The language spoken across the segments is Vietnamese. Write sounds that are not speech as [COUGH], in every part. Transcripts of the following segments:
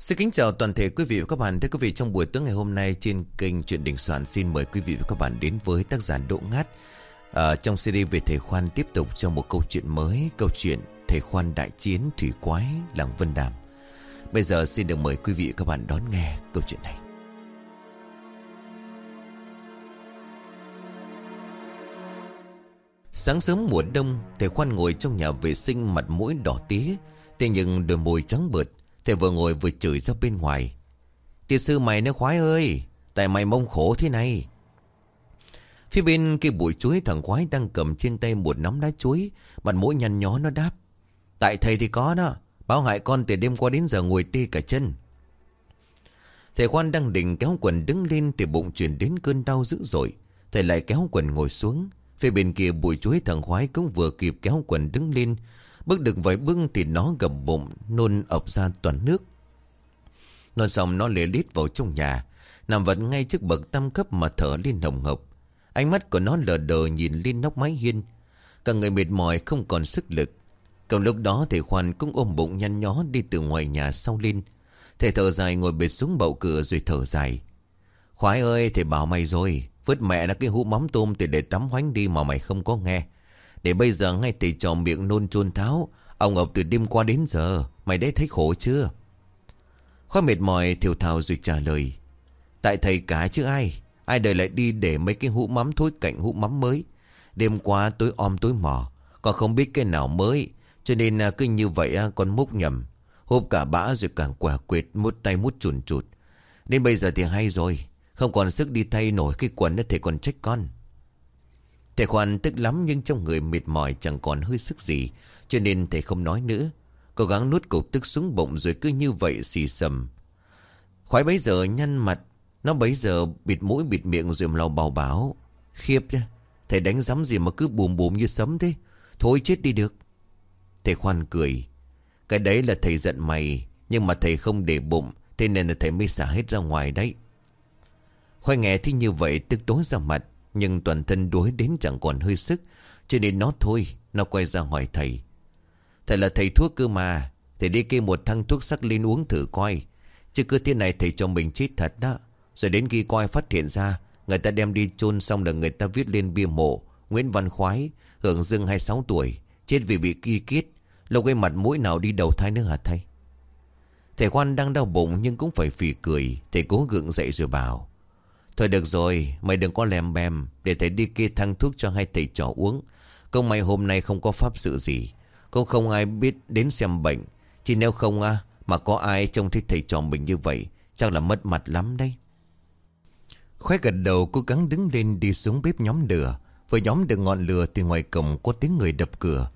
Xin kính chào toàn thể quý vị và các bạn. Thưa quý vị, trong buổi tối ngày hôm nay trên kênh Chuyện Đình Soạn xin mời quý vị và các bạn đến với tác giả Đỗ Ngát. À, trong CD về Thầy Khoan tiếp tục trong một câu chuyện mới, câu chuyện Thầy Khoan Đại Chiến Thủy Quái Làng Vân Đàm. Bây giờ xin được mời quý vị và các bạn đón nghe câu chuyện này. Sáng sớm mùa đông, thầy khoan ngồi trong nhà vệ sinh mặt mũi đỏ tía. Thế nhưng đôi môi trắng bợt, thầy vừa ngồi vừa chửi ra bên ngoài. Tiệt sư mày nó khoái ơi, tại mày mông khổ thế này. Phía bên kia bụi chuối thằng khoái đang cầm trên tay một nắm lá chuối, mặt mũi nhăn nhó nó đáp. Tại thầy thì có đó, báo hại con từ đêm qua đến giờ ngồi tê cả chân. Thầy khoan đang định kéo quần đứng lên thì bụng chuyển đến cơn đau dữ dội. Thầy lại kéo quần ngồi xuống. Phía bên kia bụi chuối thằng khoái cũng vừa kịp kéo quần đứng lên. Bước được vài bước thì nó gầm bụng, nôn ập ra toàn nước. Nôn xong nó lê lít vào trong nhà. Nằm vật ngay trước bậc tam cấp mà thở lên hồng hộc. Ánh mắt của nó lờ đờ nhìn lên nóc mái hiên. Cả người mệt mỏi không còn sức lực. Còn lúc đó thầy Khoan cũng ôm bụng nhăn nhó đi từ ngoài nhà sau lên. Thầy thở dài ngồi bệt xuống bậu cửa rồi thở dài. Khoái ơi, thầy bảo mày rồi. Vứt mẹ là cái hũ mắm tôm thì để tắm hoánh đi mà mày không có nghe. Để bây giờ ngay thầy trò miệng nôn chôn tháo. Ông Ngọc từ đêm qua đến giờ. Mày đấy thấy khổ chưa? Khoa mệt mỏi thiểu thào rồi trả lời. Tại thầy cả chứ ai. Ai đời lại đi để mấy cái hũ mắm thối cạnh hũ mắm mới. Đêm qua tối om tối mò. Còn không biết cái nào mới. Cho nên à, cứ như vậy à, con múc nhầm. Hộp cả bã rồi càng quả quyệt mút tay mút chuồn chụt. Đến bây giờ thì hay rồi. Không còn sức đi thay nổi cái quần thì còn trách con. Thầy khoan tức lắm nhưng trong người mệt mỏi chẳng còn hơi sức gì. Cho nên thầy không nói nữa. Cố gắng nuốt cục tức xuống bụng rồi cứ như vậy xì sầm. Khoái bấy giờ nhăn mặt. Nó bấy giờ bịt mũi bịt miệng rồi lau bào báo. Khiếp chứ. Thầy đánh giấm gì mà cứ bùm bùm như sấm thế. Thôi chết đi được. Thầy khoan cười. Cái đấy là thầy giận mày. Nhưng mà thầy không để bụng. Thế nên là thầy mới xả hết ra ngoài đấy. Khoai nghe thì như vậy, tức tối ra mặt nhưng toàn thân đuối đến chẳng còn hơi sức, Cho nên nó thôi, Nó quay ra hỏi thầy. Thầy là thầy thuốc cơ mà, Thầy đi kê một thăng thuốc sắc lên uống thử coi. Chứ cứ thế này thầy cho mình chết thật đó. Rồi đến khi coi phát hiện ra, Người ta đem đi chôn xong là người ta viết lên bia mộ, Nguyễn Văn Khoái, Hưởng dương 26 tuổi, Chết vì bị kỳ kiết. Lâu cái mặt mũi nào đi đầu thai nữa hả thầy? Thầy khoan đang đau bụng nhưng cũng phải phì cười, Thầy cố gượng dậy rồi bảo Thôi được rồi, mày đừng có lèm bèm Để thầy đi kê thăng thuốc cho hai thầy trò uống. Công mày hôm nay không có pháp sự gì Cũng không ai biết đến xem bệnh. Chỉ nếu không à Mà có ai trông thấy thầy trò mình như vậy Chắc là mất mặt lắm đấy. Khoe gật đầu cố gắng đứng lên đi xuống bếp nhóm lửa. Vừa nhóm được ngọn lửa thì ngoài cổng có tiếng người đập cửa.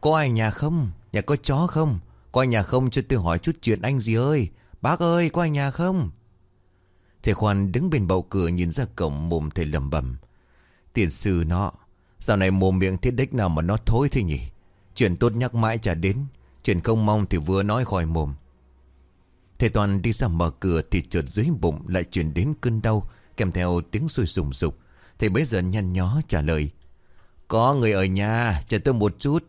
Có ai nhà không? Nhà có chó không? Có ai nhà không? Cho tôi hỏi chút chuyện anh gì ơi. Bác ơi có ai nhà không? Thầy Khoan đứng bên bậu cửa nhìn ra cổng mồm thầy lầm bầm. Tiền sư nó, dạo này mồm miệng thiết đích nào mà nó thối thế nhỉ? Chuyện tốt nhắc mãi chả đến, chuyện không mong thì vừa nói khỏi mồm. Thầy Toàn đi ra mở cửa thì trượt dưới bụng lại chuyển đến cơn đau kèm theo tiếng sôi sùng sục. Thầy bấy giờ nhăn nhó trả lời. Có người ở nhà, chờ tôi một chút.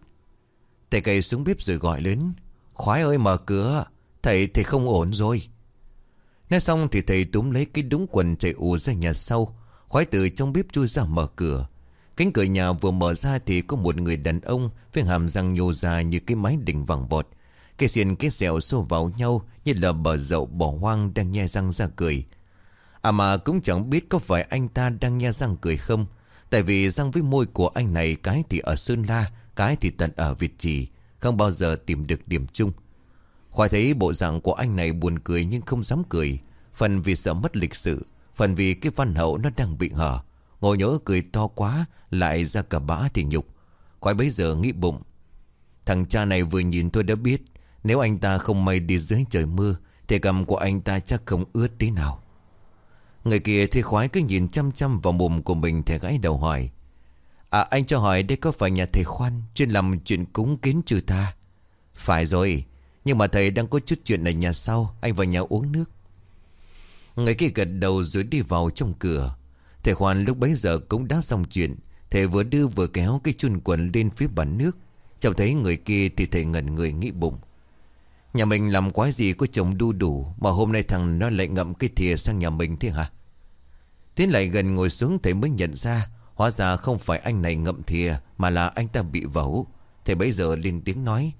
Thầy cây xuống bếp rồi gọi lớn. Khoái ơi mở cửa, thầy thầy không ổn rồi. Nói xong thì thầy túm lấy cái đúng quần chạy ù ra nhà sau. Khói từ trong bếp chui ra mở cửa. Cánh cửa nhà vừa mở ra thì có một người đàn ông Với hàm răng nhô ra như cái máy đỉnh vàng vọt. Cái xiên cái dẻo xô vào nhau Như là bờ dậu bỏ hoang đang nhe răng ra cười. À mà cũng chẳng biết có phải anh ta đang nhe răng cười không. Tại vì răng với môi của anh này Cái thì ở Sơn La, Cái thì tận ở Việt Trì. Không bao giờ tìm được điểm chung. Khoa thấy bộ dạng của anh này buồn cười nhưng không dám cười. Phần vì sợ mất lịch sự, Phần vì cái văn hậu nó đang bị hở Ngồi nhớ cười to quá, Lại ra cả bã thì nhục. Khoai bấy giờ nghĩ bụng. Thằng cha này vừa nhìn tôi đã biết, Nếu anh ta không may đi dưới trời mưa, Thì cầm của anh ta chắc không ướt tí nào. Người kia thì khoái cứ nhìn chăm chăm vào mồm của mình Thầy gái đầu hỏi. À anh cho hỏi đây có phải nhà thầy khoan Chuyên làm chuyện cúng kiến trừ ta Phải rồi nhưng mà thầy đang có chút chuyện ở nhà sau, Anh vào nhà uống nước. Người kia gật đầu rồi đi vào trong cửa. Thầy Khoan lúc bấy giờ cũng đã xong chuyện. Thầy vừa đưa vừa kéo cái chun quần lên phía bàn nước. Chẳng thấy người kia thì thầy ngẩn người nghĩ bụng. Nhà mình làm quái gì có chồng đu đủ, Mà hôm nay thằng nó lại ngậm cái thìa sang nhà mình thế hả? Tiến lại gần ngồi xuống, thầy mới nhận ra, Hóa ra không phải anh này ngậm thìa, Mà là anh ta bị vẩu Thầy bấy giờ lên tiếng nói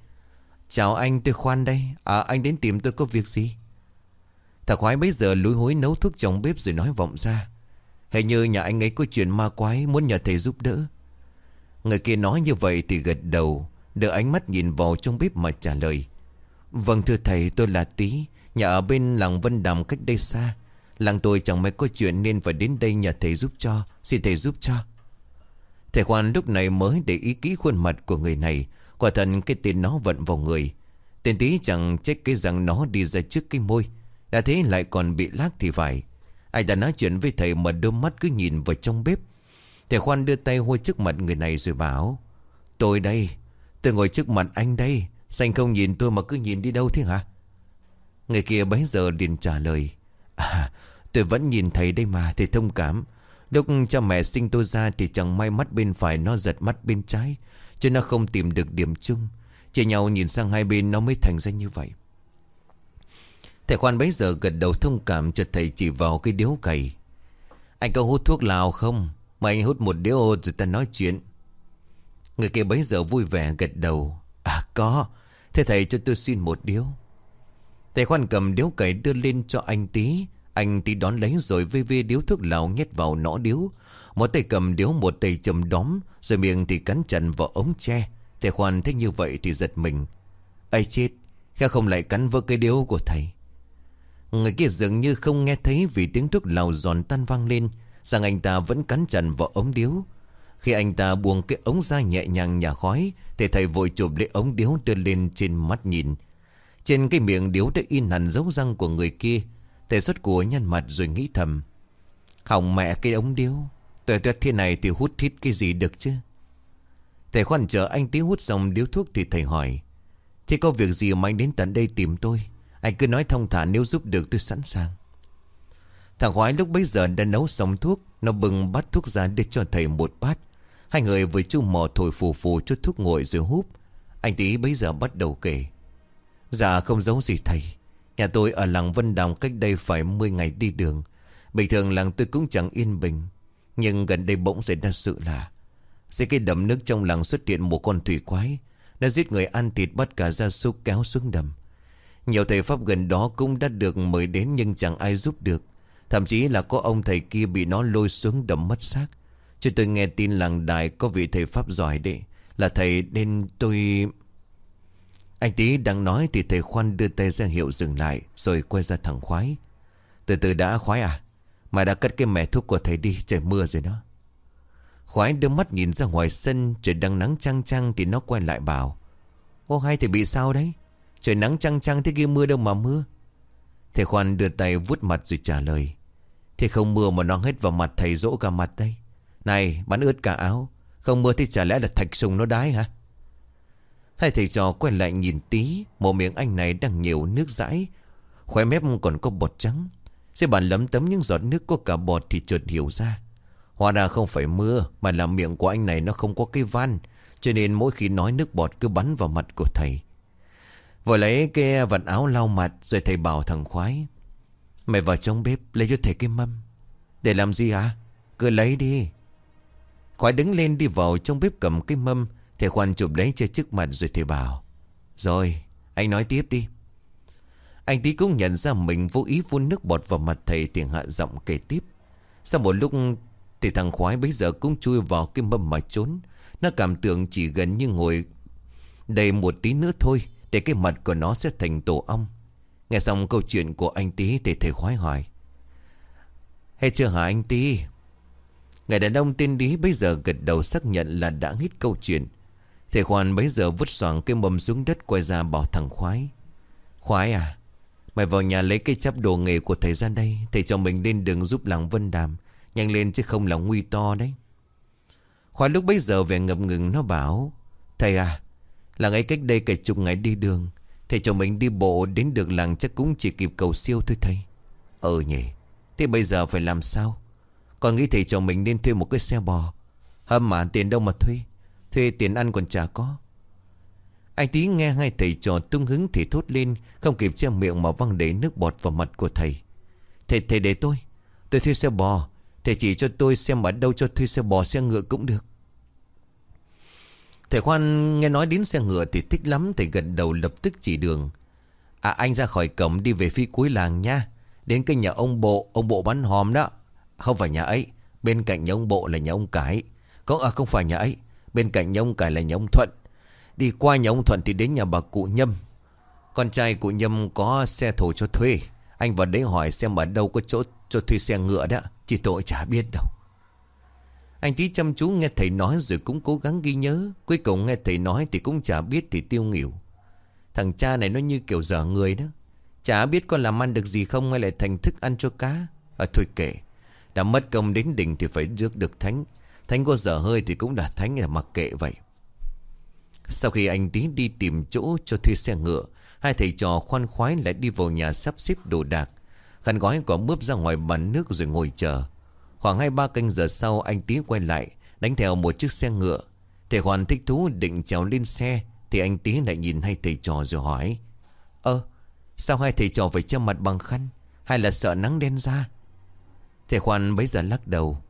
Chào anh, tôi khoan đây. À anh đến tìm tôi có việc gì? Thằng khoái bây giờ lúi hối nấu thuốc trong bếp rồi nói vọng ra. Hình như nhà anh ấy có chuyện ma quái, Muốn nhờ thầy giúp đỡ. Người kia nói như vậy thì gật đầu, Đưa ánh mắt nhìn vào trong bếp mà trả lời. Vâng thưa thầy, tôi là Tý, Nhà ở bên làng Vân Đàm cách đây xa. Làng tôi chẳng mấy có chuyện nên phải đến đây nhờ thầy giúp cho, Xin thầy giúp cho. Thầy Khoan lúc này mới để ý kỹ khuôn mặt của người này Quả thật cái tên nó vận vào người. Tên tí chẳng trách cái rằng nó đi ra trước cái môi. Đã thế lại còn bị lác thì phải. Ai đã nói chuyện với thầy mà đôi mắt cứ nhìn vào trong bếp. Thầy Khoan đưa tay hôi trước mặt người này rồi bảo, Tôi đây, Tôi ngồi trước mặt anh đây. Xanh không nhìn tôi mà cứ nhìn đi đâu thế hả? Người kia bấy giờ liền trả lời À tôi vẫn nhìn thấy đây mà, Thầy thông cảm. Lúc cha mẹ sinh tôi ra thì chẳng may mắt bên phải nó giật mắt bên trái. Cho nó không tìm được điểm chung. Chỉ nhau nhìn sang hai bên nó mới thành ra như vậy. Thầy khoan bấy giờ gật đầu thông cảm cho thầy chỉ vào cái điếu cày. Anh có hút thuốc lào không? Mà anh hút một điếu rồi ta nói chuyện. Người kia bấy giờ vui vẻ gật đầu. À có. Thế thầy cho tôi xin một điếu. Thầy khoan cầm điếu cày đưa lên cho anh tí. Anh tí đón lấy rồi vê vê điếu thuốc lào nhét vào nõ điếu. Một tay cầm điếu, một tay chầm đóm, Rồi miệng thì cắn chặt vào ống tre. Thầy khoan thấy như vậy thì giật mình. Ây chết, Kha không lại cắn vỡ cái điếu của thầy. Người kia dường như không nghe thấy Vì tiếng thuốc lào giòn tan vang lên, Rằng anh ta vẫn cắn chặt vào ống điếu. Khi anh ta buông cái ống ra nhẹ nhàng nhả khói, Thì thầy vội chụp lấy ống điếu đưa lên trên mắt nhìn. Trên cái miệng điếu đã in hẳn dấu răng của người kia. Thầy xuất của nhăn mặt rồi nghĩ thầm. Hỏng mẹ cái ống điếu. Tuệ tuyệt thế này thì hút thít cái gì được chứ? Thầy khoan chờ anh tí hút xong điếu thuốc thì thầy hỏi. Thế có việc gì mà anh đến tận đây tìm tôi? Anh cứ nói thông thả nếu giúp được tôi sẵn sàng. Thằng khoái lúc bấy giờ đã nấu xong thuốc, Nó bừng bát thuốc ra để cho thầy một bát. Hai người vừa chung mò thổi phù phù chút thuốc ngồi rồi húp. Anh tí bấy giờ bắt đầu kể. Dạ không giấu gì thầy. Nhà tôi ở làng Vân Đồng cách đây phải 10 ngày đi đường. Bình thường làng tôi cũng chẳng yên bình. Nhưng gần đây bỗng xảy ra sự là Dưới cái đầm nước trong làng xuất hiện một con thủy quái. Nó giết người ăn thịt bắt cả gia súc kéo xuống đầm. Nhiều thầy Pháp gần đó cũng đã được mời đến nhưng chẳng ai giúp được. Thậm chí là có ông thầy kia bị nó lôi xuống đầm mất xác. Chứ tôi nghe tin làng đài có vị thầy Pháp giỏi đấy. Là thầy nên tôi... Anh tí đang nói thì thầy khoan đưa tay ra hiệu dừng lại, Rồi quay ra thẳng khoái. Từ từ đã, khoái à. Mà đã cất cái mẻ thuốc của thầy đi, Trời mưa rồi đó. Khoái đưa mắt nhìn ra ngoài sân, Trời đang nắng trăng trăng thì nó quay lại bảo, Ô hay thầy bị sao đấy? Trời nắng trăng trăng thế kia mưa đâu mà mưa. Thầy khoan đưa tay vuốt mặt rồi trả lời, Thế không mưa mà nó hết vào mặt thầy dỗ cả mặt đây. Này, bắn ướt cả áo. Không mưa thì chả lẽ là thạch sùng nó đái hả? Hai thầy trò quay lại nhìn tí Một miệng anh này đang nhiều nước dãi. Khóe mép còn có bọt trắng. Xe bàn lấm tấm những giọt nước có cả bọt thì chợt hiểu ra. Hóa ra không phải mưa, Mà là miệng của anh này nó không có cái van. Cho nên mỗi khi nói nước bọt cứ bắn vào mặt của thầy. Vừa lấy cái vạt áo lau mặt, Rồi thầy bảo thằng khoái, Mày vào trong bếp lấy cho thầy cái mâm. Để làm gì hả? Cứ lấy đi. Khoái đứng lên đi vào trong bếp cầm cái mâm Thầy khoan chụp lấy cho trước mặt rồi thầy bảo, Rồi, anh nói tiếp đi. Anh tí cũng nhận ra mình vô ý vun nước bọt vào mặt thầy Thì hạ giọng kể tiếp. Sau một lúc, Thì thằng khoái bây giờ cũng chui vào cái mâm mà trốn. Nó cảm tưởng chỉ gần như ngồi Đây một tí nữa thôi Để cái mặt của nó sẽ thành tổ ong. Nghe xong câu chuyện của anh tí Thì thầy khoái hỏi, Hay chưa hả anh tí? Người đàn ông tên Lý bây giờ gật đầu xác nhận là đã hít câu chuyện. Thầy Khoan bấy giờ vứt xoàng cái mâm xuống đất quay ra bảo thằng khoái. Khoái à Mày vào nhà lấy cái chắp đồ nghề của thầy ra đây, Thầy cho mình lên đường giúp làng Vân Đàm. Nhanh lên chứ không là nguy to đấy. Khoái lúc bấy giờ về ngập ngừng nó bảo, Thầy à Làng ấy cách đây cả chục ngày đi đường, Thầy cho mình đi bộ đến được làng chắc cũng chỉ kịp cầu siêu thôi thầy. Ờ nhỉ, Thế bây giờ phải làm sao? Còn nghĩ thầy cho mình nên thuê một cái xe bò. Hâm mà tiền đâu mà thuê. Thuê tiền ăn còn chả có. Anh tí nghe hai thầy trò tung hứng thì thốt lên Không kịp che miệng mà văng đầy nước bọt vào mặt của thầy. Thầy, thầy để tôi. Tôi thuê xe bò. Thầy chỉ cho tôi xem ở đâu cho thuê xe bò xe ngựa cũng được. Thầy Khoan nghe nói đến xe ngựa thì thích lắm Thầy gật đầu lập tức chỉ đường. À anh ra khỏi cổng đi về phía cuối làng nha. Đến cái nhà ông bộ Ông bộ bán hòm đó. Không phải nhà ấy Bên cạnh nhà ông bộ là nhà ông Cái. Có à không phải nhà ấy. Bên cạnh nhà ông Cải là nhà ông Thuận. Đi qua nhà ông Thuận thì đến nhà bà cụ Nhâm. Con trai cụ Nhâm có xe thổ cho thuê. Anh vào đấy hỏi xem ở đâu có chỗ cho thuê xe ngựa đó. Chỉ tội chả biết đâu. Anh tí chăm chú nghe thầy nói rồi cũng cố gắng ghi nhớ. Cuối cùng nghe thầy nói thì cũng chả biết thì tiêu nghỉu. Thằng cha này nó như kiểu dở người đó. Chả biết con làm ăn được gì không hay lại thành thức ăn cho cá. À thôi kệ. Đã mất công đến đỉnh thì phải rước được thánh. Thánh có dở hơi thì cũng là thánh là mặc kệ vậy. Sau khi anh tí đi tìm chỗ cho thuê xe ngựa, Hai thầy trò khoan khoái lại đi vào nhà sắp xếp đồ đạc. Khăn gói có mướp ra ngoài bàn nước rồi ngồi chờ. Khoảng hai ba canh giờ sau, anh tí quay lại, Đánh theo một chiếc xe ngựa. Thầy Hoàn thích thú định trèo lên xe, Thì anh tí lại nhìn hai thầy trò rồi hỏi, Ơ, Sao hai thầy trò phải che mặt bằng khăn? Hay là sợ nắng đen ra? Thầy Khoan bấy giờ lắc đầu,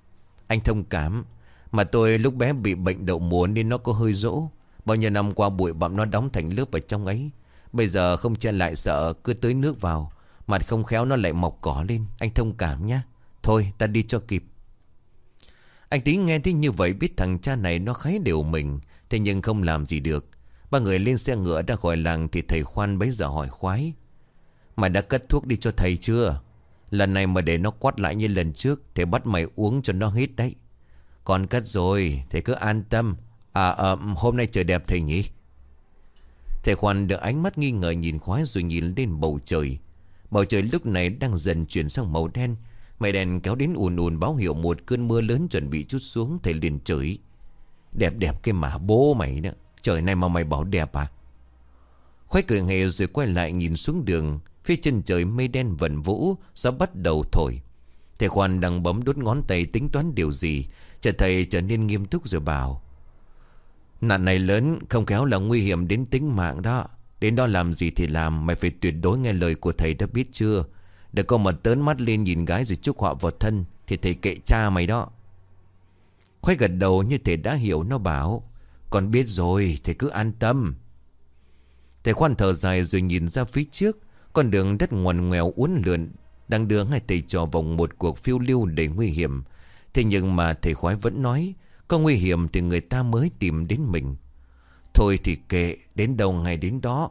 Anh thông cảm mà tôi lúc bé bị bệnh đậu mùa nên nó có hơi rỗ. Bao nhiêu năm qua bụi bặm nó đóng thành lớp ở trong ấy. Bây giờ không che lại sợ cứ tới nước vào. Mặt không khéo nó lại mọc cỏ lên. Anh thông cảm nhé Thôi, ta đi cho kịp. Anh tí nghe thế như vậy biết thằng cha này nó khái đều mình. Thế nhưng không làm gì được. Ba người lên xe ngựa ra khỏi làng Thì thầy khoan bấy giờ hỏi khoái. Mày đã cất thuốc đi cho thầy chưa? Lần này mà để nó quát lại như lần trước thì bắt mày uống cho nó hết đấy con cất rồi Thầy cứ an tâm. À, à hôm nay trời đẹp thầy nhỉ? Thầy khoan được ánh mắt nghi ngờ nhìn khoái Rồi nhìn lên bầu trời. Bầu trời lúc này đang dần chuyển sang màu đen. Mây đèn kéo đến ùn ùn báo hiệu một cơn mưa lớn chuẩn bị chút xuống Thầy liền chửi. Đẹp đẹp cái mà bố mày nữa Trời này mà mày bảo đẹp à? Khoái cười hề rồi quay lại nhìn xuống đường. Phía chân trời mây đen vần vũ Gió bắt đầu thổi. Thầy khoan đang bấm đốt ngón tay tính toán điều gì Chờ thầy trở nên nghiêm túc rồi bảo, Nạn này lớn, Không khéo là nguy hiểm đến tính mạng đó. Đến đó làm gì thì làm, Mày phải tuyệt đối nghe lời của thầy đã biết chưa? Để có mà tớn mắt lên nhìn gái rồi chúc họ vào thân, Thì thầy kệ cha mày đó. Khoai gật đầu như thầy đã hiểu, nó bảo, Con biết rồi, thầy cứ an tâm. Thầy khoan thở dài rồi nhìn ra phía trước, Con đường đất ngoằn ngoèo uốn lượn đang đưa hai thầy trò vòng một cuộc phiêu lưu đầy nguy hiểm. Thế nhưng mà thầy khoái vẫn nói, Có nguy hiểm thì người ta mới tìm đến mình. Thôi thì kệ, Đến đâu ngày đến đó.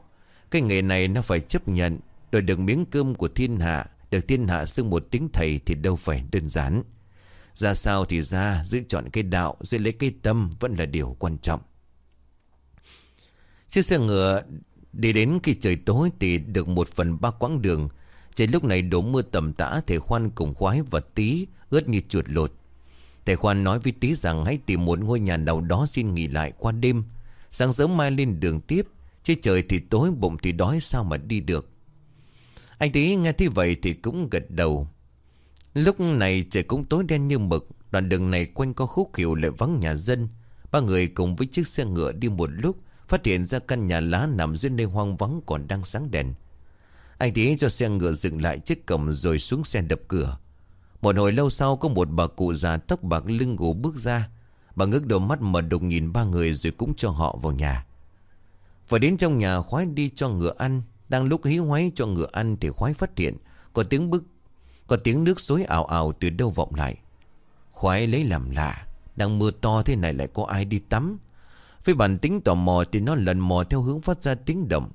Cái nghề này nó phải chấp nhận. Đổi được miếng cơm của thiên hạ, Được thiên hạ xưng một tiếng thầy Thì đâu phải đơn giản. Ra sao thì ra, Giữ chọn cái đạo, Giữ lấy cái tâm Vẫn là điều quan trọng. Chiếc xe ngựa Đi đến khi trời tối Thì được một phần ba quãng đường Trời lúc này đổ mưa tầm tã, Thầy khoan cùng khoái và tí Ướt như chuột lột. Thầy khoan nói với tí rằng Hãy tìm một ngôi nhà nào đó xin nghỉ lại qua đêm. Sáng sớm mai lên đường tiếp Chứ trời thì tối, bụng thì đói, sao mà đi được? Anh tí nghe thế vậy thì cũng gật đầu. Lúc này trời cũng tối đen như mực, Đoạn đường này quanh có khúc hiệu lại vắng nhà dân. Ba người cùng với chiếc xe ngựa đi một lúc, Phát hiện ra căn nhà lá nằm dưới nơi hoang vắng còn đang sáng đèn. Anh tí cho xe ngựa dừng lại trước cổng rồi xuống xe đập cửa. Một hồi lâu sau, có một bà cụ già tóc bạc lưng gỗ bước ra. Bà ngước đôi mắt mở đục nhìn ba người rồi cũng cho họ vào nhà. Và đến trong nhà, khoái đi cho ngựa ăn. Đang lúc hí hoáy cho ngựa ăn thì khoái phát hiện Có tiếng bức, Có tiếng nước xối ảo ảo từ đâu vọng lại. Khoái lấy làm lạ, Đang mưa to thế này lại có ai đi tắm. Với bản tính tò mò thì nó lần mò theo hướng phát ra tiếng động.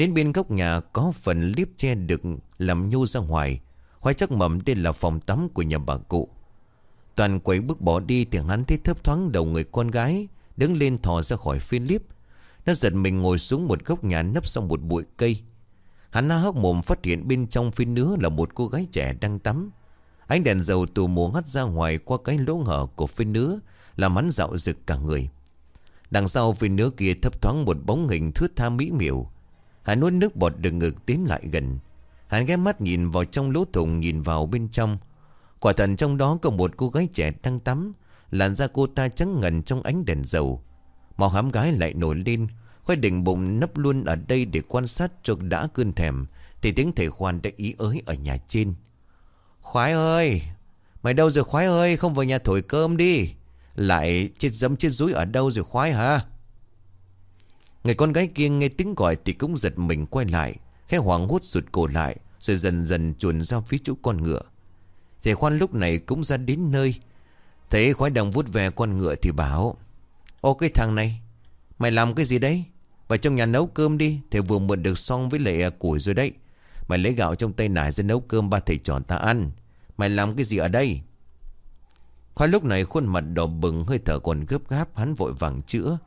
Đến bên góc nhà có phần liếp che được làm nhô ra ngoài. Khoái chắc mầm đây là phòng tắm của nhà bà cụ. Toàn quấy bước bỏ đi thì hắn thấy thấp thoáng đầu người con gái Đứng lên thò ra khỏi phiên liếp. Nó giật mình ngồi xuống một góc nhà nấp sau một bụi cây. Hắn na hốc mồm phát hiện bên trong phiên nứa là một cô gái trẻ đang tắm. Ánh đèn dầu tù mùa hắt ra ngoài qua cái lỗ hở của phiên nứa, Làm hắn dạo rực cả người. Đằng sau phiên nứa kia thấp thoáng một bóng hình thướt tha mỹ miều. Hắn nuốt nước bọt đường ngực tiến lại gần. Hắn ghé mắt nhìn vào trong lỗ thùng nhìn vào bên trong. Quả thật trong đó có một cô gái trẻ đang tắm, Làn da cô ta trắng ngần trong ánh đèn dầu. Màu hám gái lại nổi lên Khoai đỉnh bụng nấp luôn ở đây để quan sát cho đã cơn thèm, Thì tiếng thầy khoan đã ý ới ở nhà trên. Khoái ơi, Mày đâu rồi khoái ơi, Không vào nhà thổi cơm đi. Lại chết dấm chết rúi ở đâu rồi khoái hả? Người con gái kia nghe tiếng gọi Thì cũng giật mình quay lại, Khẽ hoảng hốt rụt cổ lại, Rồi dần dần chuồn ra phía chỗ con ngựa. Thầy khoan lúc này cũng ra đến nơi. Thấy khoái đồng vút về con ngựa thì bảo, Ô, cái thằng này, Mày làm cái gì đấy? Vào trong nhà nấu cơm đi, Thầy vừa mượn được xong với lệ à, củi rồi đấy. Mày lấy gạo trong tay nải ra nấu cơm ba thầy tròn ta ăn. Mày làm cái gì ở đây? Khoai lúc này khuôn mặt đỏ bừng, hơi thở còn gấp gáp, Hắn vội vàng chữa.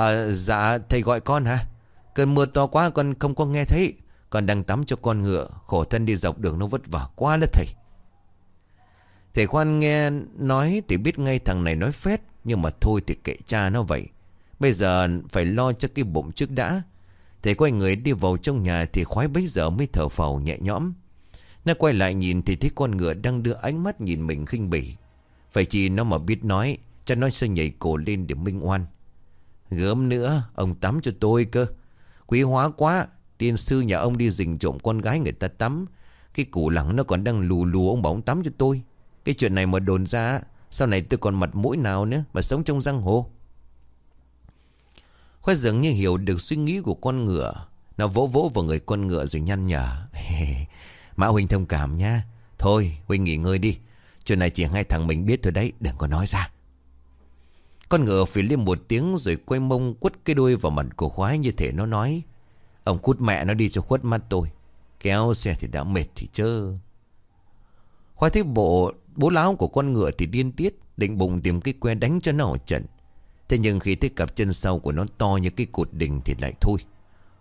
À dạ thầy gọi con hả? Cơn mưa to quá, con không có nghe thấy. Con đang tắm cho con ngựa, Khổ thân đi dọc đường nó vất vả quá đó thầy. Thầy khoan nghe nói thì biết ngay thằng này nói phét, Nhưng mà thôi thì kệ cha nó vậy. Bây giờ phải lo cho cái bụng trước đã. Thầy quay người đi vào trong nhà Thì khoái bấy giờ mới thở phào nhẹ nhõm. Nó quay lại nhìn thì thấy con ngựa đang đưa ánh mắt nhìn mình khinh bỉ. Phải chỉ nó mà biết nói, Cho nó sẽ nhảy cổ lên để minh oan. Gớm nữa, Ông tắm cho tôi cơ. Quý hóa quá, Tiên sư nhà ông đi rình trộm con gái người ta tắm. Cái củ lẳng nó còn đang lù lù ông bảo ông tắm cho tôi. Cái chuyện này mà đồn ra, Sau này tôi còn mặt mũi nào nữa Mà sống trong giang hồ? Khoa dường như hiểu được suy nghĩ của con ngựa. Nó vỗ vỗ vào người con ngựa rồi nhăn nhở. [LAUGHS] Mã Huynh thông cảm nha Thôi Huynh nghỉ ngơi đi. Chuyện này chỉ hai thằng mình biết thôi đấy, Đừng có nói ra. Con ngựa phỉ lên một tiếng rồi quay mông quất cái đuôi vào mặt của khoái như thể nó nói, Ông cút mẹ nó đi cho khuất mắt tôi, Kéo xe thì đã mệt thì chơ Khoái thấy bộ, bố láo của con ngựa thì điên tiết, Định bụng tìm cái que đánh cho nó ở trận. Thế nhưng khi thấy cặp chân sau của nó to như cái cột đình thì lại thôi.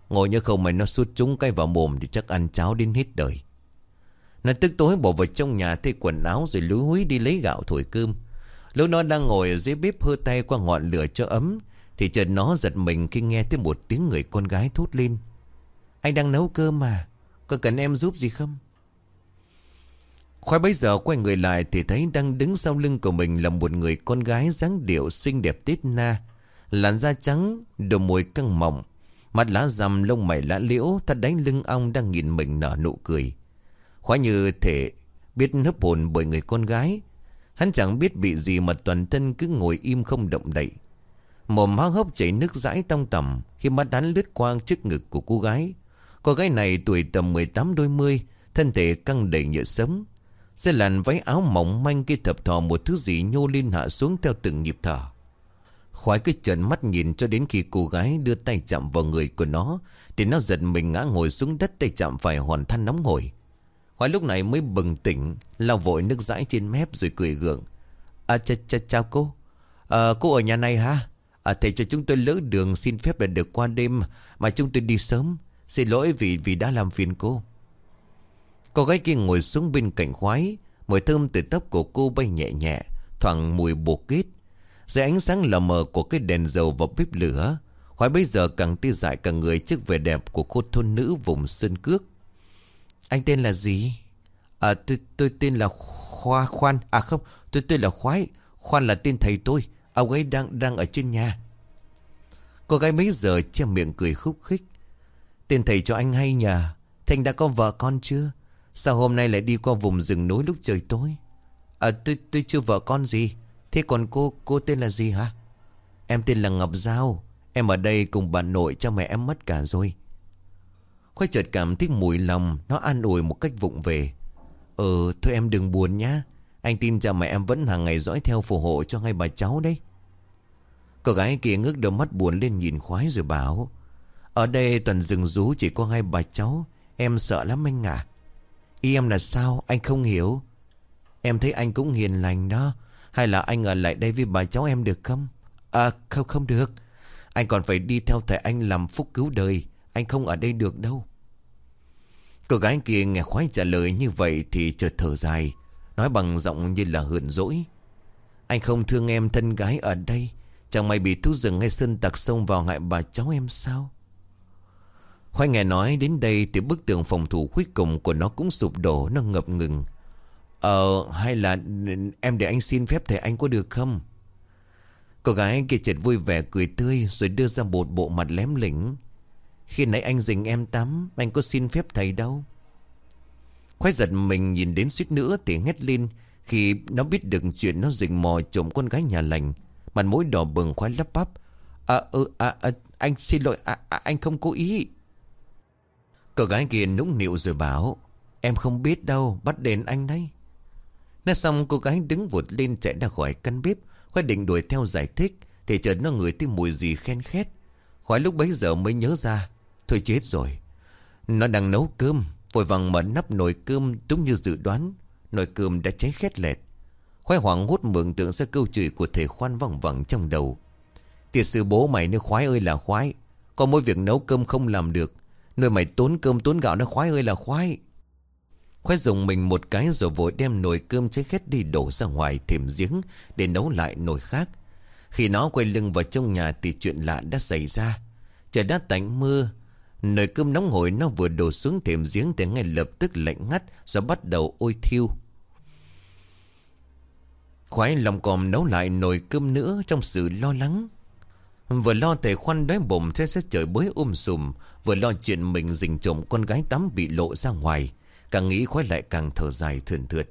Ngồi như không mày nó sút trúng cây vào mồm thì chắc ăn cháo đến hết đời. Nó tức tối bỏ vào trong nhà, thay quần áo rồi lúi húi đi lấy gạo thổi cơm. Lúc nó đang ngồi ở dưới bếp hơ tay qua ngọn lửa cho ấm Thì chợt nó giật mình khi nghe thấy một tiếng người con gái thốt lên Anh đang nấu cơm mà Có cần em giúp gì không? Khoai bấy giờ quay người lại thì thấy đang đứng sau lưng của mình là một người con gái dáng điệu xinh đẹp tít na. Làn da trắng, đầu môi căng mỏng, mặt lá rằm lông mày lá liễu, thật đánh lưng ong đang nhìn mình nở nụ cười. Khoai như thể biết hấp hồn bởi người con gái. Hắn chẳng biết bị gì mà toàn thân cứ ngồi im không động đậy. Mồm há hốc chảy nước dãi trong tầm khi mắt hắn lướt qua trước ngực của cô gái. Cô gái này tuổi tầm 18 đôi mươi, thân thể căng đầy nhựa sống. Xe làn váy áo mỏng manh kia thập thò một thứ gì nhô lên hạ xuống theo từng nhịp thở. Khoái cái trợn mắt nhìn cho đến khi cô gái đưa tay chạm vào người của nó Thì nó giật mình ngã ngồi xuống đất tay chạm phải hoàn than nóng hổi Khoái lúc này mới bừng tỉnh lau vội nước dãi trên mép rồi cười gượng. À ch ch chào cô. À, Cô ở nhà này hả? À thầy cho chúng tôi lỡ đường xin phép để được qua đêm Mà chúng tôi đi sớm. Xin lỗi vì vì đã làm phiền cô. Cô gái kia ngồi xuống bên cạnh khoái Mùi thơm từ tóc của cô bay nhẹ nhẹ Thoảng mùi bột kết. Dưới ánh sáng lờ mờ của cái đèn dầu vào bếp lửa Khoái bây giờ càng tê dại cả người trước vẻ đẹp của cô thôn nữ vùng Sơn Cước. Anh tên là gì? À tôi, tôi tên là Khoa Khoan. À không tôi tên là Khoái. Khoan là tên thầy tôi. Ông ấy đang đang ở trên nhà. Cô gái mấy giờ che miệng cười khúc khích. Tên thầy cho anh hay nhờ? Thành đã có vợ con chưa? Sao hôm nay lại đi qua vùng rừng núi lúc trời tối? À tôi, tôi chưa vợ con gì. Thế còn cô, cô tên là gì hả? Em tên là Ngọc Giao. Em ở đây cùng bà nội cho mẹ em mất cả rồi. Khoai chợt cảm thấy mùi lòng, Nó an ủi một cách vụng về. Ờ thôi em đừng buồn nhá. Anh tin cha mẹ em vẫn hàng ngày dõi theo phù hộ cho hai bà cháu đấy. Cô gái kia ngước đôi mắt buồn lên nhìn khoái rồi bảo, Ở đây toàn rừng rú, chỉ có hai bà cháu. Em sợ lắm anh à Ý em là sao? Anh không hiểu. Em thấy anh cũng hiền lành đó. Hay là anh ở lại đây với bà cháu em được không? À không không được. Anh còn phải đi theo thầy anh làm phúc cứu đời. Anh không ở đây được đâu. Cô gái kia nghe khoái trả lời như vậy Thì chợt thở dài Nói bằng giọng như là hờn dỗi Anh không thương em thân gái ở đây Chẳng may bị thú rừng hay sơn tặc xông vào hại bà cháu em sao Khoai nghe nói đến đây thì bức tường phòng thủ cuối cùng của nó cũng sụp đổ, nó ngập ngừng. Ờ, hay là em để anh xin phép thầy anh có được không? Cô gái kia chợt vui vẻ cười tươi Rồi đưa ra một bộ mặt lém lỉnh khi nãy anh dình em tắm Anh có xin phép thầy đâu. Khoái giật mình nhìn đến suýt nữa Thì hét lên Khi nó biết được chuyện nó dình mò trộm con gái nhà lành. Mặt mũi đỏ bừng khoái lắp bắp. À ừ à, à anh xin lỗi à, à, Anh không cố ý. Cô gái kia nũng nịu rồi bảo Em không biết đâu Bắt đền anh đấy. Nói xong cô gái đứng vụt lên chạy ra khỏi căn bếp. Khoai định đuổi theo giải thích Thì chợt nó ngửi thấy mùi gì khen khét. Khoai lúc bấy giờ mới nhớ ra Thôi chết rồi. Nó đang nấu cơm Vội vàng mở nắp nồi cơm đúng như dự đoán. Nồi cơm đã cháy khét lẹt. Khoai hoảng hốt mượn tượng ra câu chửi của thầy khoan vòng vẳng trong đầu. Tiệt sư bố mày nơi khoái ơi là khoái. Có mỗi việc nấu cơm không làm được. Nơi mày tốn cơm tốn gạo nó khoái ơi là khoái. Khoái dùng mình một cái rồi vội đem nồi cơm cháy khét đi đổ ra ngoài thềm giếng để nấu lại nồi khác. Khi nó quay lưng vào trong nhà thì chuyện lạ đã xảy ra. Trời đã tạnh mưa, nồi cơm nóng hổi nó vừa đổ xuống thềm giếng thì ngay lập tức lạnh ngắt rồi bắt đầu ôi thiêu. Khoái lòng còm nấu lại nồi cơm nữa trong sự lo lắng. Vừa lo thầy khoan đói bụng thế sẽ trời bới um sùm Vừa lo chuyện mình dình trộm con gái tắm bị lộ ra ngoài Càng nghĩ khoái lại càng thở dài thườn thượt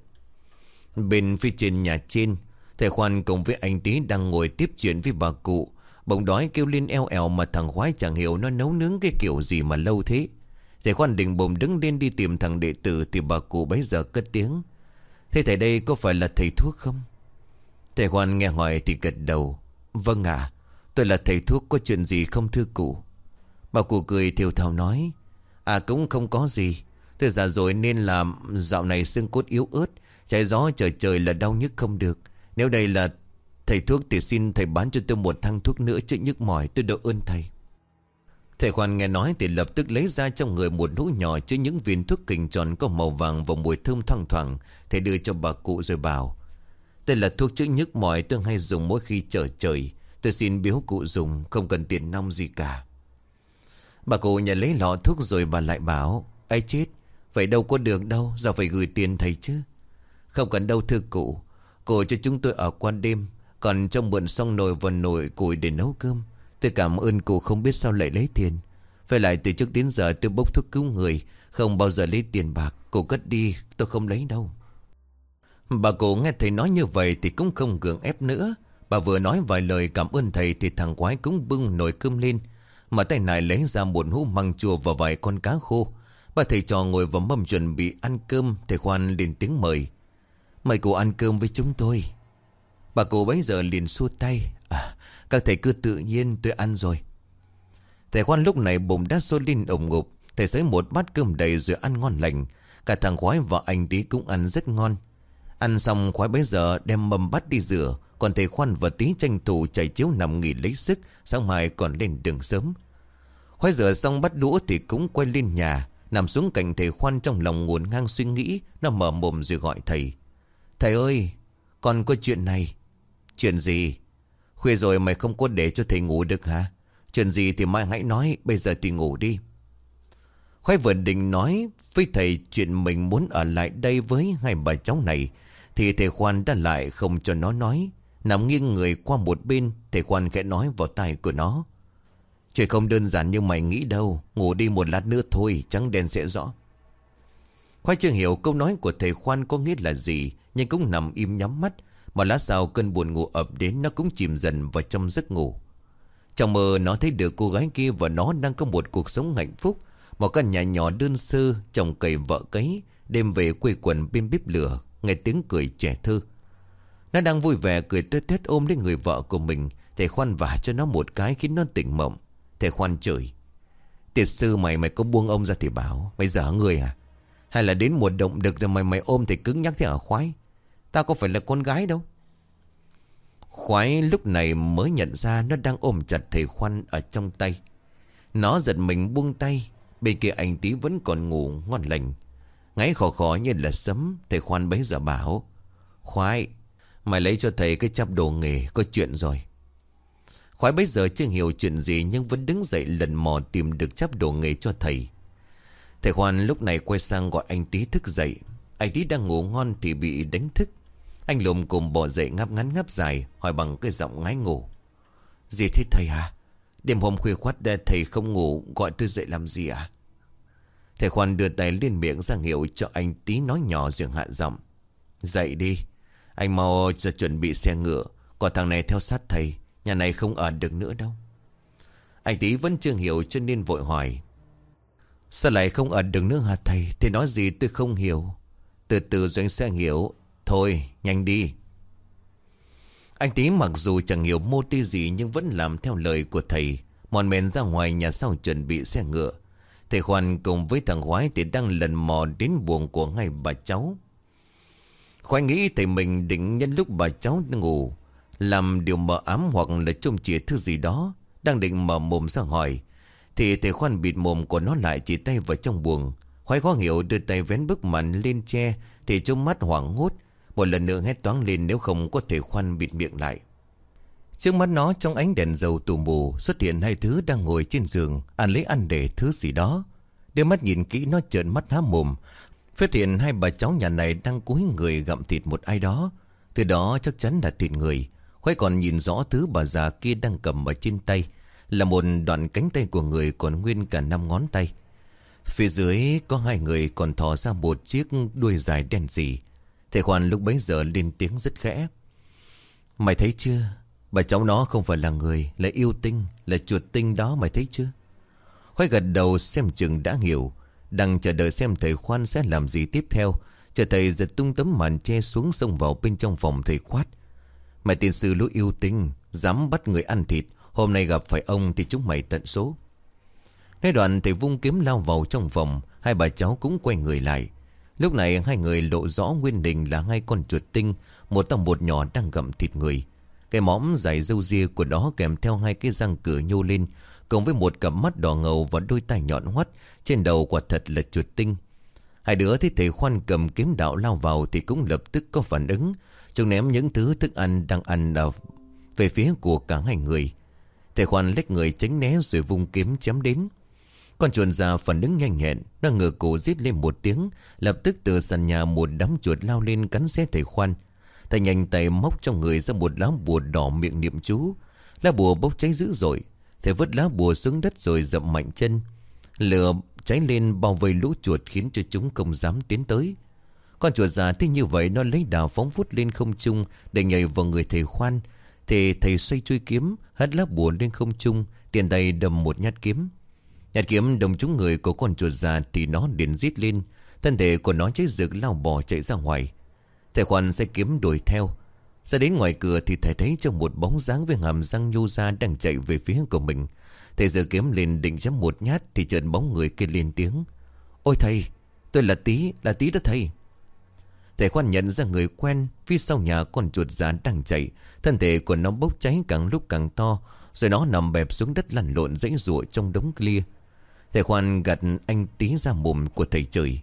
Bên phía trên nhà trên, Thầy Khoan cùng với anh tí đang ngồi tiếp chuyện với bà cụ Bỗng đói kêu lên eo eo mà thằng khoái chẳng hiểu nó nấu nướng cái kiểu gì mà lâu thế. Thầy Khoan định bồm đứng lên đi tìm thằng đệ tử Thì bà cụ bấy giờ cất tiếng. Thế thầy đây có phải là thầy thuốc không? Thầy Khoan nghe hỏi thì gật đầu. Vâng ạ, Tôi là thầy thuốc, có chuyện gì không thưa cụ? Bà cụ cười thiều thào nói. À cũng không có gì. Tôi già rồi nên làm dạo này xương cốt yếu ớt, Trái gió trời trời là đau nhức không được. Nếu đây là thầy thuốc thì xin thầy bán cho tôi một thang thuốc nữa chứ nhức mỏi, tôi đỡ ơn thầy. Thầy khoan nghe nói thì lập tức lấy ra trong người một hũ nhỏ chứa những viên thuốc kình tròn có màu vàng và mùi thơm thoang thoảng. Thầy đưa cho bà cụ rồi bảo, Đây là thuốc chữa nhức mỏi tôi hay dùng mỗi khi trở trời. Tôi xin biếu cụ dùng, không cần tiền nong gì cả. Bà cụ nhận lấy lọ thuốc rồi bà lại bảo ai chết, Vậy đâu có đường đâu Giờ phải gửi tiền thầy chứ. Không cần đâu thưa cụ Cụ cho chúng tôi ở quan đêm còn trong mượn xong nồi và nồi củi để nấu cơm, Tôi cảm ơn cụ không biết sao lại lấy tiền. Phải lại từ trước đến giờ tôi bốc thuốc cứu người, Không bao giờ lấy tiền bạc Cụ cất đi, tôi không lấy đâu. Bà cụ nghe thầy nói như vậy Thì cũng không gượng ép nữa. Bà vừa nói vài lời cảm ơn thầy Thì thằng quái cũng bưng nồi cơm lên. Mà tay này lấy ra một hũ măng chua Và vài con cá khô. Bà thầy trò ngồi vào mâm chuẩn bị ăn cơm, Thầy Khoan lên tiếng mời. Mời cô ăn cơm với chúng tôi. Bà cụ bấy giờ liền xua tay. À các thầy cứ tự nhiên tôi ăn rồi. Thầy Khoan lúc này bụng đã sôi lên ổng ngục Thầy xới một bát cơm đầy rồi ăn ngon lành. Cả thằng khoái và anh tí cũng ăn rất ngon. Ăn xong khoái bấy giờ đem mâm bát đi rửa. Còn thầy Khoan và tí tranh thủ chạy chiếu nằm nghỉ lấy sức. Sáng mai còn lên đường sớm. Khoái rửa xong bắt đũa thì cũng quay lên nhà. Nằm xuống cạnh thầy khoan trong lòng nguồn ngang suy nghĩ. Nó mở mồm rồi gọi thầy. Thầy ơi, Con có chuyện này. Chuyện gì? Khuya rồi mày không có để cho thầy ngủ được hả? Chuyện gì thì mai hãy nói, Bây giờ thì ngủ đi. Khoai vừa định nói với thầy chuyện mình muốn ở lại đây với hai bà cháu này, Thì thầy khoan đã lại không cho nó nói. Nằm nghiêng người qua một bên, Thầy khoan khẽ nói vào tai của nó. Chuyện không đơn giản như mày nghĩ đâu, Ngủ đi một lát nữa thôi, Trắng đen sẽ rõ. Khoai chưa hiểu câu nói của thầy Khoan có nghĩa là gì, Nhưng cũng nằm im nhắm mắt. Mà lát sau cơn buồn ngủ ập đến Nó cũng chìm dần vào trong giấc ngủ. Trong mơ, nó thấy được cô gái kia Và nó đang có một cuộc sống hạnh phúc. Một căn nhà nhỏ đơn sơ Chồng cầy vợ cấy Đêm về quê quần bên bếp lửa, Nghe tiếng cười trẻ thơ. Nó đang vui vẻ cười tuyết tuyết ôm đến người vợ của mình, Thầy khoan vả cho nó một cái khiến nó tỉnh mộng. Thầy khoan chửi, Tiệt sư, mày mày có buông ông ra thì bảo, Mày dở người à? Hay là đến mùa động đực rồi mày mày ôm thì cứng nhắc thế ở khoái? Ta có phải là con gái đâu Khoái lúc này mới nhận ra Nó đang ôm chặt thầy khoan ở trong tay Nó giật mình buông tay, Bên kia anh tí vẫn còn ngủ ngon lành Ngáy khò khò như là sấm, Thầy khoan bấy giờ bảo, Khoái, Mày lấy cho thầy cái chắp đồ nghề, Có chuyện rồi Khoái bấy giờ chưa hiểu chuyện gì nhưng vẫn đứng dậy lần mò tìm được chắp đồ nghề cho thầy. Thầy Khoan lúc này quay sang gọi anh Tý thức dậy. Anh Tý đang ngủ ngon thì bị đánh thức. Anh Lùm cùng bỏ dậy ngáp ngắn ngáp dài, hỏi bằng cái giọng ngái ngủ. Gì thế thầy à Đêm hôm khuya khoát thầy không ngủ, Gọi tôi dậy làm gì à Thầy khoan đưa tay lên miệng ra hiệu cho anh tí nói nhỏ dường hạ giọng. Dậy đi, Anh mau cho chuẩn bị xe ngựa Còn thằng này theo sát thầy, Nhà này không ở được nữa đâu. Anh tí vẫn chưa hiểu cho nên vội hỏi. Sao lại không ở được nữa hả thầy? Thầy nói gì tôi không hiểu. Từ từ rồi anh sẽ hiểu. Thôi nhanh đi. Anh tí mặc dù chẳng hiểu mô tí gì Nhưng vẫn làm theo lời của thầy, Mòn mèn ra ngoài nhà sau chuẩn bị xe ngựa. Thầy Khoan cùng với thằng Khoái Thì đang lần mò đến buồng của ngay bà cháu. Khoái nghĩ thầy mình định nhân lúc bà cháu ngủ, Làm điều mờ ám hoặc là trông chìa thứ gì đó, Đang định mở mồm ra hỏi. Thì thầy Khoan bịt mồm của nó lại chỉ tay vào trong buồng. Khoái khó hiểu đưa tay vén bức màn lên che Thì trông mắt hoảng hốt một lần nữa hét toán lên nếu không có thể Khoan bịt miệng lại. Trước mắt nó trong ánh đèn dầu tù mù Xuất hiện hai thứ đang ngồi trên giường, Ăn lấy ăn để thứ gì đó. Đưa mắt nhìn kỹ nó trợn mắt há mồm. Phát hiện hai bà cháu nhà này đang cúi người gặm thịt một ai đó. Từ đó chắc chắn là thịt người. Khoai còn nhìn rõ thứ bà già kia đang cầm ở trên tay, Là một đoạn cánh tay của người còn nguyên cả năm ngón tay. Phía dưới có hai người còn thò ra một chiếc đuôi dài đen gì Thầy Khoan lúc bấy giờ lên tiếng rất khẽ. Mày thấy chưa? Bà cháu nó không phải là người, Là yêu tinh, Là chuột tinh đó, mày thấy chưa? Khoai gật đầu xem chừng đã hiểu, Đang chờ đợi xem thầy khoan sẽ làm gì tiếp theo. Chờ thầy giật tung tấm màn che xuống Xông vào bên trong phòng thầy quát Mày tiên sư lũ yêu tinh, Dám bắt người ăn thịt, Hôm nay gặp phải ông thì chúng mày tận số. Nói đoạn thầy vung kiếm lao vào trong phòng, Hai bà cháu cũng quay người lại. Lúc này hai người lộ rõ nguyên đình là hai con chuột tinh, Một tầm một nhỏ đang gặm thịt người. Cái móm dài râu ria của nó kèm theo hai cái răng cửa nhô lên, Cộng với một cặp mắt đỏ ngầu và đôi tai nhọn hoắt, Trên đầu quả thật là chuột tinh. Hai đứa thấy thầy khoan cầm kiếm đạo lao vào Thì cũng lập tức có phản ứng, Chúng ném những thứ thức ăn đang ăn ở Về phía của cả hai người. Thầy khoan lách người tránh né rồi vung kiếm chém đến. Con chuột già phản ứng nhanh nhẹn, Nó ngửa cổ giết lên một tiếng, Lập tức từ sàn nhà một đám chuột lao lên cắn xé thầy khoan. Thầy nhanh tay móc trong người ra một lá bùa đỏ miệng niệm chú. Lá bùa bốc cháy dữ dội, Thầy vứt lá bùa xuống đất rồi dậm mạnh chân. Lửa cháy lên bao vây lũ chuột khiến cho chúng không dám tiến tới. Con chuột già thế như vậy, nó lấy đào phóng vút lên không trung Để nhảy vào người thầy khoan. Thì thầy xoay chui kiếm, Hất lá bùa lên không trung Tiền tay đầm một nhát kiếm nhặt kiếm đồng trúng người của con chuột già Thì nó liền rít lên. Thân thể của nó cháy rực, lao bò chạy ra ngoài. Thầy khoan sẽ kiếm đuổi theo. Ra đến ngoài cửa thì thầy thấy trong một bóng dáng với hàm răng nhô ra đang chạy về phía của mình. Thầy giờ kiếm lên định chấm một nhát thì trợn bóng người kia lên tiếng. Ôi thầy, Tôi là tí Là tí đó thầy. Thầy khoan nhận ra người quen, Phía sau nhà con chuột già đang chạy. Thân thể của nó bốc cháy càng lúc càng to, Rồi nó nằm bẹp xuống đất lăn lộn dãy ruộng trong đống clia Thầy khoan gặt anh tí ra mồm của thầy trời.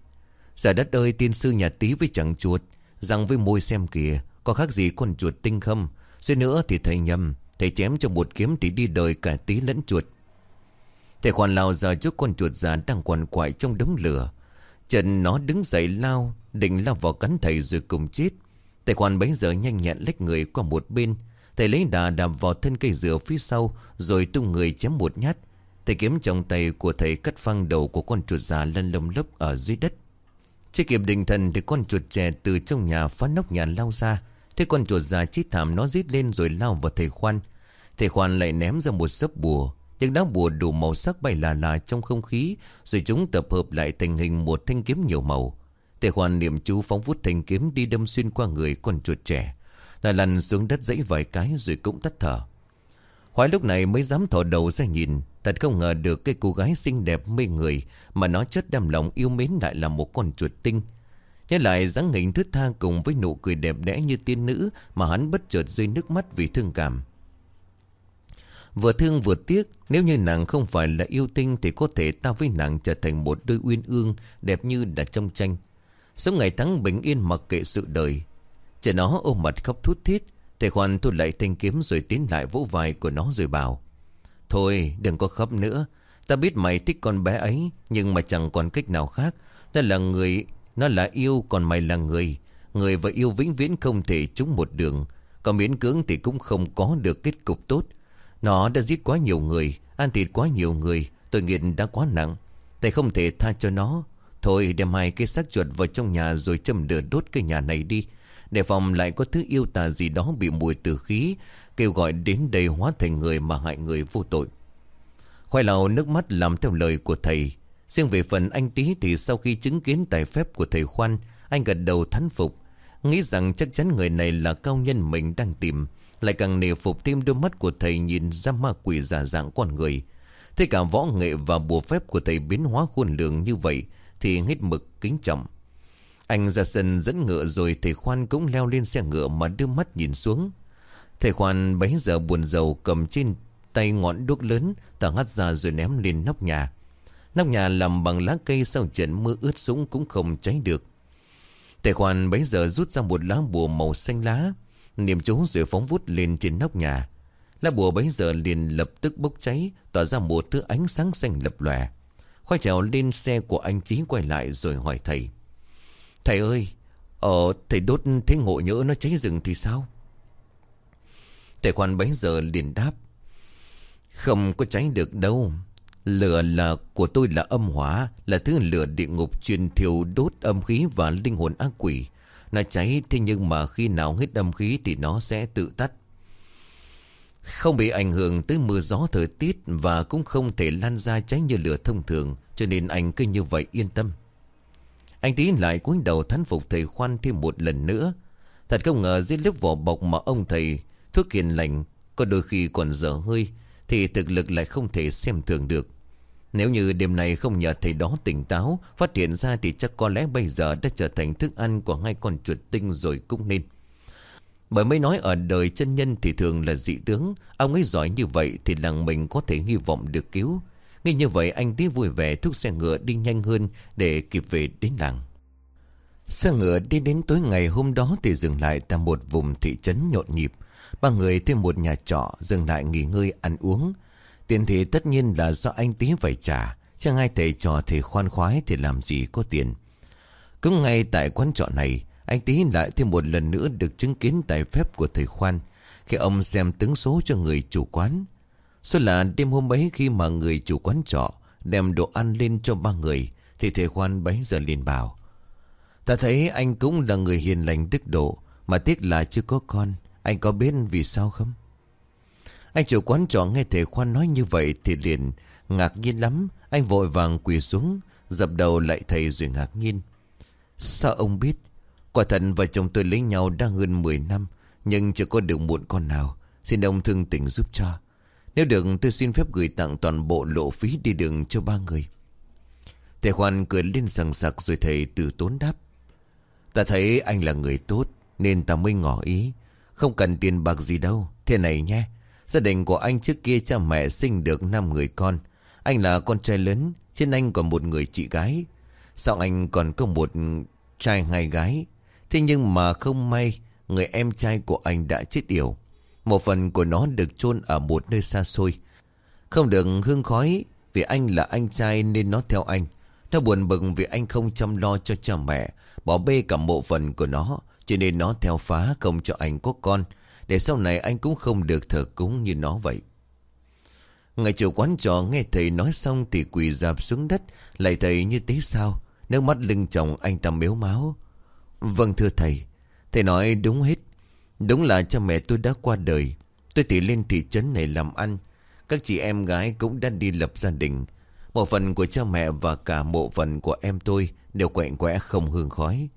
Giả đất ơi, tiên sư nhà tí với chẳng chuột, Răng với môi xem kìa, Có khác gì con chuột tinh không Xuyên nữa thì thầy nhầm, Thầy chém cho một kiếm thì đi đời cả tí lẫn chuột. Thầy khoan lao ra trước con chuột già đang quằn quại trong đống lửa. Trần nó đứng dậy lao, Định lao vào cắn thầy rồi cùng chết. Thầy khoan bấy giờ nhanh nhẹn lách người qua một bên. Thầy lấy đà đạp vào thân cây dừa phía sau, Rồi tung người chém một nhát. Thầy kiếm trong tay của thầy cắt phăng đầu của con chuột già lăn lông lấp ở dưới đất chưa kịp định thần thì con chuột trẻ từ trong nhà phá nóc nhà lao ra. Thế con chuột già chít thảm nó rít lên rồi lao vào thầy khoan. Thầy khoan lại ném ra một sấp bùa. Những đá bùa đủ màu sắc bay là là trong không khí. Rồi chúng tập hợp lại thành hình một thanh kiếm nhiều màu. Thầy khoan niệm chú phóng vút thanh kiếm đi đâm xuyên qua người con chuột trẻ. Lại lăn xuống đất dãy vài cái rồi cũng tắt thở. Hoài lúc này mới dám thò đầu ra nhìn Thật không ngờ được cái cô gái xinh đẹp mê người Mà nó chất đam lòng yêu mến lại là một con chuột tinh. Nhớ lại dáng hình thức tha cùng với nụ cười đẹp đẽ như tiên nữ Mà hắn bất chợt rơi nước mắt vì thương cảm. Vừa thương vừa tiếc, Nếu như nàng không phải là yêu tinh Thì có thể ta với nàng trở thành một đôi uyên ương Đẹp như là trong tranh. Sống ngày tháng bình yên mặc kệ sự đời. Trẻ nó ôm mặt khóc thút thít Thầy khoan thu lại thanh kiếm rồi tiến lại vỗ vai của nó rồi bảo Thôi, đừng có khóc nữa. Ta biết mày thích con bé ấy, Nhưng mà chẳng còn cách nào khác. Nó là người, Nó là yêu, còn mày là người. Người và yêu vĩnh viễn không thể trúng một đường. Còn miễn cưỡng thì cũng không có được kết cục tốt. Nó đã giết quá nhiều người, Ăn thịt quá nhiều người, Tội nghiệp đã quá nặng. Thầy không thể tha cho nó. Thôi, đem hai cái xác chuột vào trong nhà Rồi châm lửa đốt cái nhà này đi. Để phòng lại có thứ yêu tà gì đó Bị mùi tử khí Kêu gọi đến đây hóa thành người mà hại người vô tội. Khoai lào nước mắt làm theo lời của thầy. Riêng về phần anh Tý thì sau khi chứng kiến tài phép của thầy Khoan, Anh gật đầu thán phục, Nghĩ rằng chắc chắn người này là cao nhân mình đang tìm. Lại càng nề phục thêm đôi mắt của thầy nhìn ra ma quỷ giả dạng con người. Thế cả võ nghệ và bùa phép của thầy biến hóa khuôn lượng như vậy Thì hết mực kính trọng. Anh ra sân dẫn ngựa rồi thầy Khoan cũng leo lên xe ngựa mà đưa mắt nhìn xuống. Thầy Khoan bấy giờ buồn rầu cầm trên tay ngọn đuốc lớn Tả hắt ra rồi ném lên nóc nhà. Nóc nhà làm bằng lá cây sau trận mưa ướt sũng cũng không cháy được. Thầy Khoan bấy giờ rút ra một lá bùa màu xanh lá, Niệm chú rồi phóng vút lên trên nóc nhà. Lá bùa bấy giờ liền lập tức bốc cháy, Tỏa ra một thứ ánh sáng xanh lập lòe. Khoai trèo lên xe của anh Chí quay lại rồi hỏi thầy. Thầy ơi Ờ thầy đốt thế ngộ nhỡ nó cháy rừng thì sao? Thầy khoan bấy giờ liền đáp, Không có cháy được đâu. Lửa là của tôi là âm hỏa, Là thứ lửa địa ngục truyền thiêu đốt âm khí và linh hồn ác quỷ. Nó cháy, thế nhưng mà khi nào hết âm khí thì nó sẽ tự tắt. Không bị ảnh hưởng tới mưa gió thời tiết Và cũng không thể lan ra cháy như lửa thông thường, Cho nên anh cứ như vậy yên tâm. Anh tí lại cúi đầu thán phục thầy khoan thêm một lần nữa. Thật không ngờ dưới lớp vỏ bọc mà ông thầy Thuốc kiền lành, Có đôi khi còn dở hơi, Thì thực lực lại không thể xem thường được. Nếu như đêm này không nhờ thầy đó tỉnh táo, Phát hiện ra thì chắc có lẽ bây giờ Đã trở thành thức ăn của hai con chuột tinh rồi cũng nên. Bởi mới nói ở đời chân nhân thì thường là dị tướng, Ông ấy giỏi như vậy thì làng mình có thể hy vọng được cứu. Nghe như vậy, anh tí vui vẻ thúc xe ngựa đi nhanh hơn Để kịp về đến làng. Xe ngựa đi đến tối ngày hôm đó thì dừng lại tại một vùng thị trấn nhộn nhịp. Ba người thêm một nhà trọ dừng lại nghỉ ngơi ăn uống. Tiền thì tất nhiên là do anh tí phải trả. Chẳng ai thầy trò thì khoan khoái thì làm gì có tiền. cứ ngay tại quán trọ này, anh tí lại thêm một lần nữa được chứng kiến tài phép của thầy khoan. Khi ông xem tướng số cho người chủ quán. Số là đêm hôm ấy khi mà người chủ quán trọ đem đồ ăn lên cho ba người. Thì thầy khoan bấy giờ liền bảo. Ta thấy anh cũng là người hiền lành đức độ. Mà tiếc là chưa có con anh có biết vì sao không? Anh chủ quán trọ nghe thầy khoan nói như vậy thì liền ngạc nhiên lắm. Anh vội vàng quỳ xuống, dập đầu lại thầy rồi ngạc nhiên. Sao ông biết? Quả thật vợ chồng tôi lấy nhau đã hơn 10 năm, nhưng chưa có được muộn con nào. Xin ông thương tình giúp cho. Nếu được tôi xin phép gửi tặng toàn bộ lộ phí đi đường cho ba người. Thầy khoan cười lên sằng sặc rồi thầy từ tốn đáp. Ta thấy anh là người tốt nên ta mới ngỏ ý. Không cần tiền bạc gì đâu. Thế này nhé. Gia đình của anh trước kia cha mẹ sinh được 5 người con. Anh là con trai lớn, Trên anh còn một người chị gái. Sau anh còn có một trai hai gái. Thế nhưng mà không may, Người em trai của anh đã chết yểu. Một phần của nó được chôn ở một nơi xa xôi. Không được hương khói, Vì anh là anh trai nên nó theo anh. Nó buồn bực vì anh không chăm lo cho cha mẹ, Bỏ bê cả mộ phần của nó cho nên nó theo phá không cho anh có con, Để sau này anh cũng không được thờ cúng như nó vậy. Ngày chủ quán trò nghe thầy nói xong Thì quỳ dạp xuống đất, Lại thầy như thế sao? Nước mắt lưng chồng anh ta mếu máu. Vâng thưa thầy Thầy nói đúng hết. Đúng là cha mẹ tôi đã qua đời. Tôi thì lên thị trấn này làm ăn. Các chị em gái cũng đã đi lập gia đình. Một phần của cha mẹ và cả bộ phần của em tôi Đều quẹn quẽ không hương khói.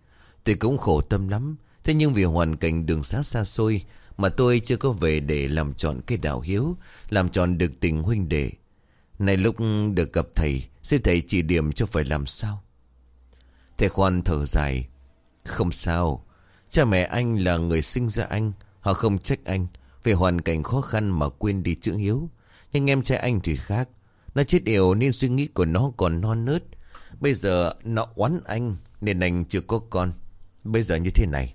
Tôi cũng khổ tâm lắm. Thế nhưng vì hoàn cảnh đường xa xa xôi Mà tôi chưa có về để làm tròn cái đạo hiếu, Làm tròn được tình huynh đệ. Này lúc được gặp thầy Xin thầy chỉ điểm cho phải làm sao? Thầy khoan thở dài. Không sao. Cha mẹ anh là người sinh ra anh, Họ không trách anh Về hoàn cảnh khó khăn mà quên đi chữ hiếu. Nhưng em trai anh thì khác. Nó chết yếu nên suy nghĩ của nó còn non nớt. Bây giờ nó oán anh Nên anh chưa có con. Bây giờ như thế này.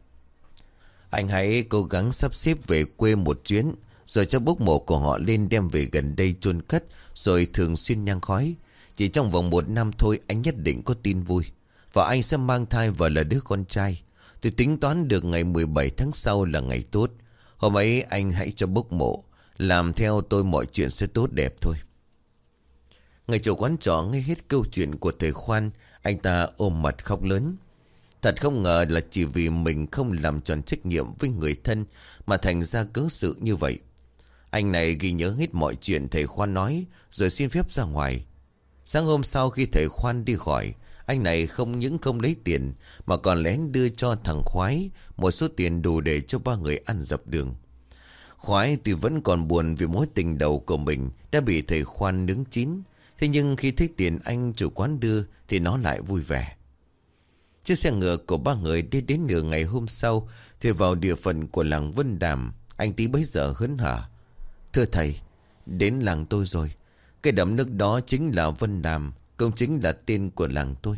Anh hãy cố gắng sắp xếp về quê một chuyến, Rồi cho bốc mộ của họ lên đem về gần đây chôn cất, Rồi thường xuyên nhang khói. Chỉ trong vòng một năm thôi, anh nhất định có tin vui. Và anh sẽ mang thai và là đứa con trai. Tôi tính toán được ngày 17 tháng sau là ngày tốt. Hôm ấy anh hãy cho bốc mộ, Làm theo tôi mọi chuyện sẽ tốt đẹp thôi. Người chủ quán trọ nghe hết câu chuyện của thầy Khoan, Anh ta ôm mặt khóc lớn. Thật không ngờ là chỉ vì mình không làm tròn trách nhiệm với người thân Mà thành ra cớ sự như vậy. Anh này ghi nhớ hết mọi chuyện thầy Khoan nói, Rồi xin phép ra ngoài. Sáng hôm sau khi thầy Khoan đi khỏi, Anh này không những không lấy tiền, Mà còn lén đưa cho thằng Khoái Một số tiền đủ để cho ba người ăn dập đường. Khoái thì vẫn còn buồn vì mối tình đầu của mình Đã bị thầy Khoan nướng chín. Thế nhưng khi thấy tiền anh chủ quán đưa Thì nó lại vui vẻ. Chiếc xe ngựa của ba người đi đến nửa ngày hôm sau Thì vào địa phận của làng Vân Đàm, Anh tí bấy giờ hớn hở. Thưa thầy, Đến làng tôi rồi. Cái đầm nước đó chính là Vân Đàm Công chính là tên của làng tôi.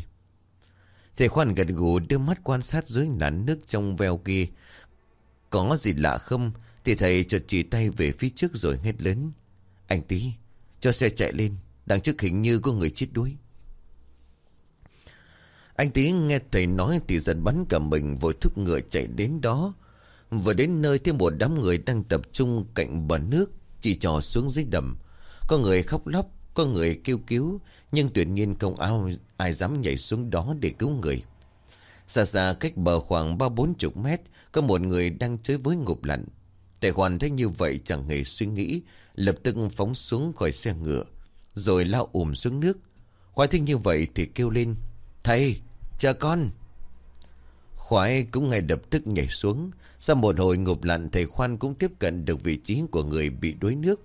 Thầy khoan gật gù đưa mắt quan sát dưới nắn nước trong veo kia. Có gì lạ không? Thì thầy chợt chỉ tay về phía trước rồi hét lớn. Anh tí, Cho xe chạy lên, Đằng trước hình như có người chết đuối. Anh tí nghe thầy nói thì dần bắn cả mình, Vội thúc ngựa chạy đến đó. Vừa đến nơi thì một đám người đang tập trung cạnh bờ nước, Chỉ trò xuống dưới đầm. Có người khóc lóc, Có người kêu cứu, Nhưng tuyệt nhiên không ao ai dám nhảy xuống đó để cứu người. Xa xa cách bờ khoảng ba bốn chục mét, Có một người đang chơi với ngục lạnh Tài hoàn thấy như vậy chẳng hề suy nghĩ, Lập tức phóng xuống khỏi xe ngựa, rồi lao ùm xuống nước. Khoái thích như vậy thì kêu lên, Thầy chờ con. Khoái cũng ngay lập tức nhảy xuống. Sau một hồi ngụp lặn, Thầy Khoan cũng tiếp cận được vị trí của người bị đuối nước.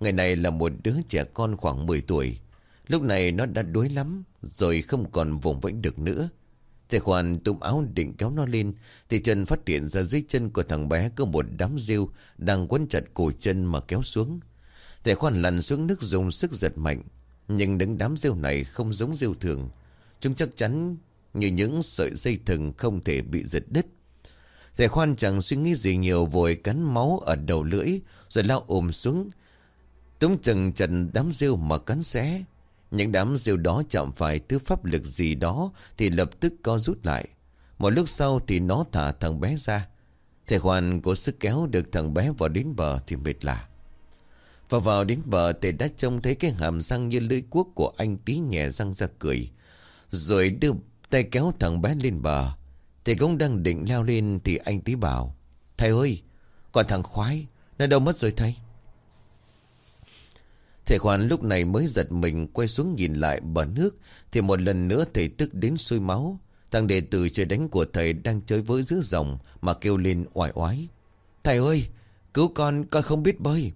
Ngày này là một đứa trẻ con khoảng 10 tuổi. Lúc này nó đã đuối lắm, Rồi không còn vùng vẫy được nữa. Thầy Khoan túm áo định kéo nó lên, Thì Trần phát hiện ra dưới chân của thằng bé Có một đám rêu Đang quấn chặt cổ chân mà kéo xuống. Thầy khoan lăn xuống nước dùng sức giật mạnh, Nhưng đứng đám rêu này không giống rêu thường. Chúng chắc chắn như những sợi dây thừng không thể bị giật đứt. Thầy khoan chẳng suy nghĩ gì nhiều, vội cắn máu ở đầu lưỡi, Rồi lao ôm xuống. Túng từng trần đám rêu mà cắn xé. Những đám rêu đó chạm phải thứ pháp lực gì đó Thì lập tức co rút lại. Một lúc sau thì nó thả thằng bé ra. Thầy khoan có sức kéo được thằng bé vào đến bờ thì mệt lạ. Và vào đến bờ tề đã trông thấy cái hàm răng như lưỡi cuốc của anh tí nhẹ răng ra cười. Rồi đưa tay kéo thằng bé lên bờ. Thầy cũng đang định leo lên thì anh tí bảo. Thầy ơi, còn thằng khoái, nó đâu mất rồi thầy? Thầy khoan lúc này mới giật mình quay xuống nhìn lại bờ nước Thì một lần nữa thầy tức đến sôi máu Thằng đệ tử chơi đánh của thầy đang chơi với giữa dòng Mà kêu lên oải oái Thầy ơi cứu con con không biết bơi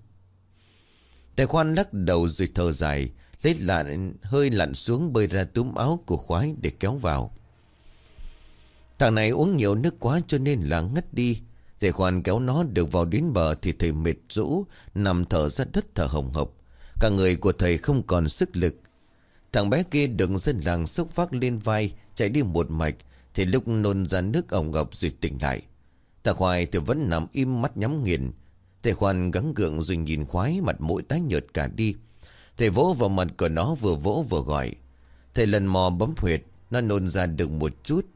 thầy khoan lắc đầu rồi thở dài Lấy lặn hơi lặn xuống bơi ra túm áo của khoái để kéo vào. Thằng này uống nhiều nước quá cho nên là ngất đi. Thầy khoan kéo nó được vào đến bờ thì thầy mệt rũ, Nằm thở ra đất thở hồng hộc. Cả người của thầy không còn sức lực. Thằng bé kia đứng dân làng sốc vác lên vai, Chạy đi một mạch, Thì lúc nôn ra nước ổng ngập rồi tỉnh lại. Thằng khoai thì vẫn nằm im mắt nhắm nghiền. Thầy khoan gắng gượng rồi nhìn khoái mặt mũi tái nhợt cả đi. Thầy vỗ vào mặt của nó vừa vỗ vừa gọi. Thầy lần mò bấm huyệt, nó nôn ra được một chút.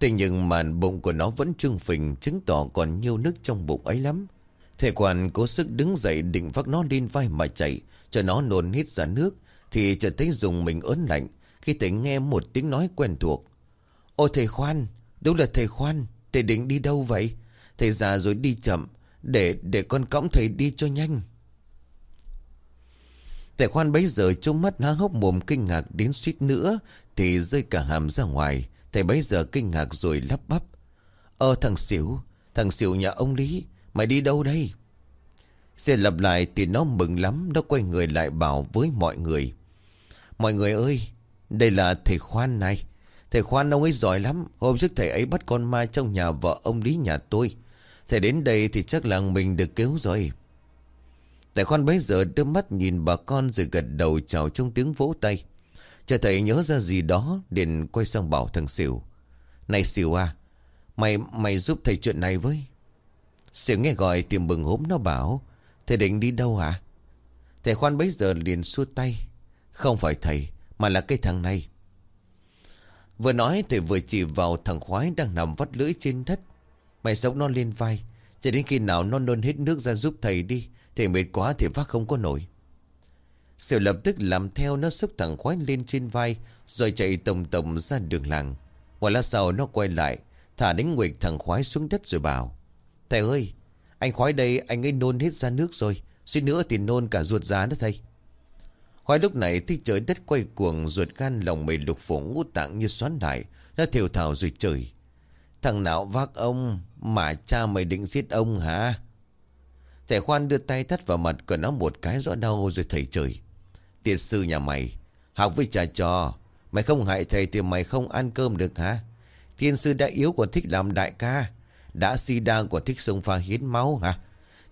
Thế nhưng mà bụng của nó vẫn trương phình chứng tỏ còn nhiều nước trong bụng ấy lắm. Thầy quản cố sức đứng dậy định vác nó lên vai mà chạy cho nó nôn hết ra nước thì chợt thấy dùng mình ớn lạnh khi thầy nghe một tiếng nói quen thuộc. Ôi thầy khoan, đâu là thầy khoan, thầy định đi đâu vậy? Thầy già rồi đi chậm, để để con cõng thầy đi cho nhanh Thầy khoan bấy giờ trông mắt há hốc mồm kinh ngạc đến suýt nữa, Thì rơi cả hàm ra ngoài. Thầy bấy giờ kinh ngạc rồi lắp bắp. Ờ thằng xỉu Thằng xỉu nhà ông Lý, Mày đi đâu đây? Xe lặp lại thì nó mừng lắm, Nó quay người lại bảo với mọi người. Mọi người ơi, Đây là thầy khoan này. Thầy khoan ông ấy giỏi lắm, Hôm trước thầy ấy bắt con ma trong nhà vợ ông Lý nhà tôi. Thầy đến đây thì chắc là mình được cứu rồi. Tại khoan bấy giờ đưa mắt nhìn bà con rồi gật đầu chào trong tiếng vỗ tay. Chờ thầy nhớ ra gì đó, liền quay sang bảo thằng Sỉu. Này Sỉu à Mày mày giúp thầy chuyện này với. Sỉu nghe gọi tìm bừng hốm nó bảo, Thầy định đi đâu hả? Thầy khoan bấy giờ liền xua tay, Không phải thầy, Mà là cái thằng này. Vừa nói thầy vừa chỉ vào thằng khoái đang nằm vắt lưỡi trên thất. Mày sống nó lên vai, Cho đến khi nào nó nôn hết nước ra giúp thầy đi Thầy mệt quá thì vác không có nổi. Sự lập tức làm theo nó xúc thẳng khoái lên trên vai, Rồi chạy tổng tổng ra đường làng. Một lát sau nó quay lại, Thả đánh nguyệt thằng khoái xuống đất rồi bảo, Thầy ơi, Anh khoái đây, anh ấy nôn hết ra nước rồi, Suýt nữa thì nôn cả ruột giá đó thầy. Khoái lúc này thì trời đất quay cuồng, Ruột gan lòng mày lục phủ ngũ tạng như xoắn đại Nó thiểu thảo rồi trời Thằng nào vác ông Mà cha mày định giết ông hả? Thầy khoan đưa tay thắt vào mặt của nó một cái rõ đau rồi thầy trời. Tiệt sư nhà mày, Học với trà trò Mày không hại thầy thì mày không ăn cơm được hả? Thiên sư đã yếu còn thích làm đại ca. Đã si đang còn thích sông pha hiến máu hả?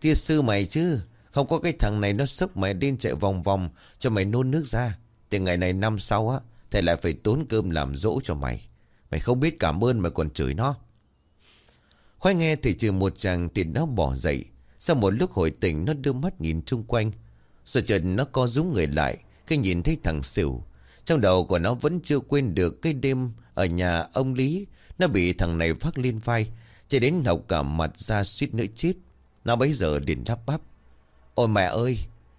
Thiên sư mày chứ, Không có cái thằng này nó sốc mày đi chạy vòng vòng Cho mày nôn nước ra. Từ ngày này năm sau á, Thầy lại phải tốn cơm làm dỗ cho mày. Mày không biết cảm ơn mà còn chửi nó. Khoai nghe thầy trừ một chàng thì nó bỏ dậy sau một lúc hồi tỉnh, nó đưa mắt nhìn chung quanh. Rồi chợt nó co rúm người lại, Khi nhìn thấy thằng xỉu Trong đầu của nó vẫn chưa quên được cái đêm Ở nhà ông Lý. Nó bị thằng này phát lên vai Chỉ đến học cả mặt ra suýt nữa chết. Nó bấy giờ liền đáp bắp. Ôi mẹ ơi,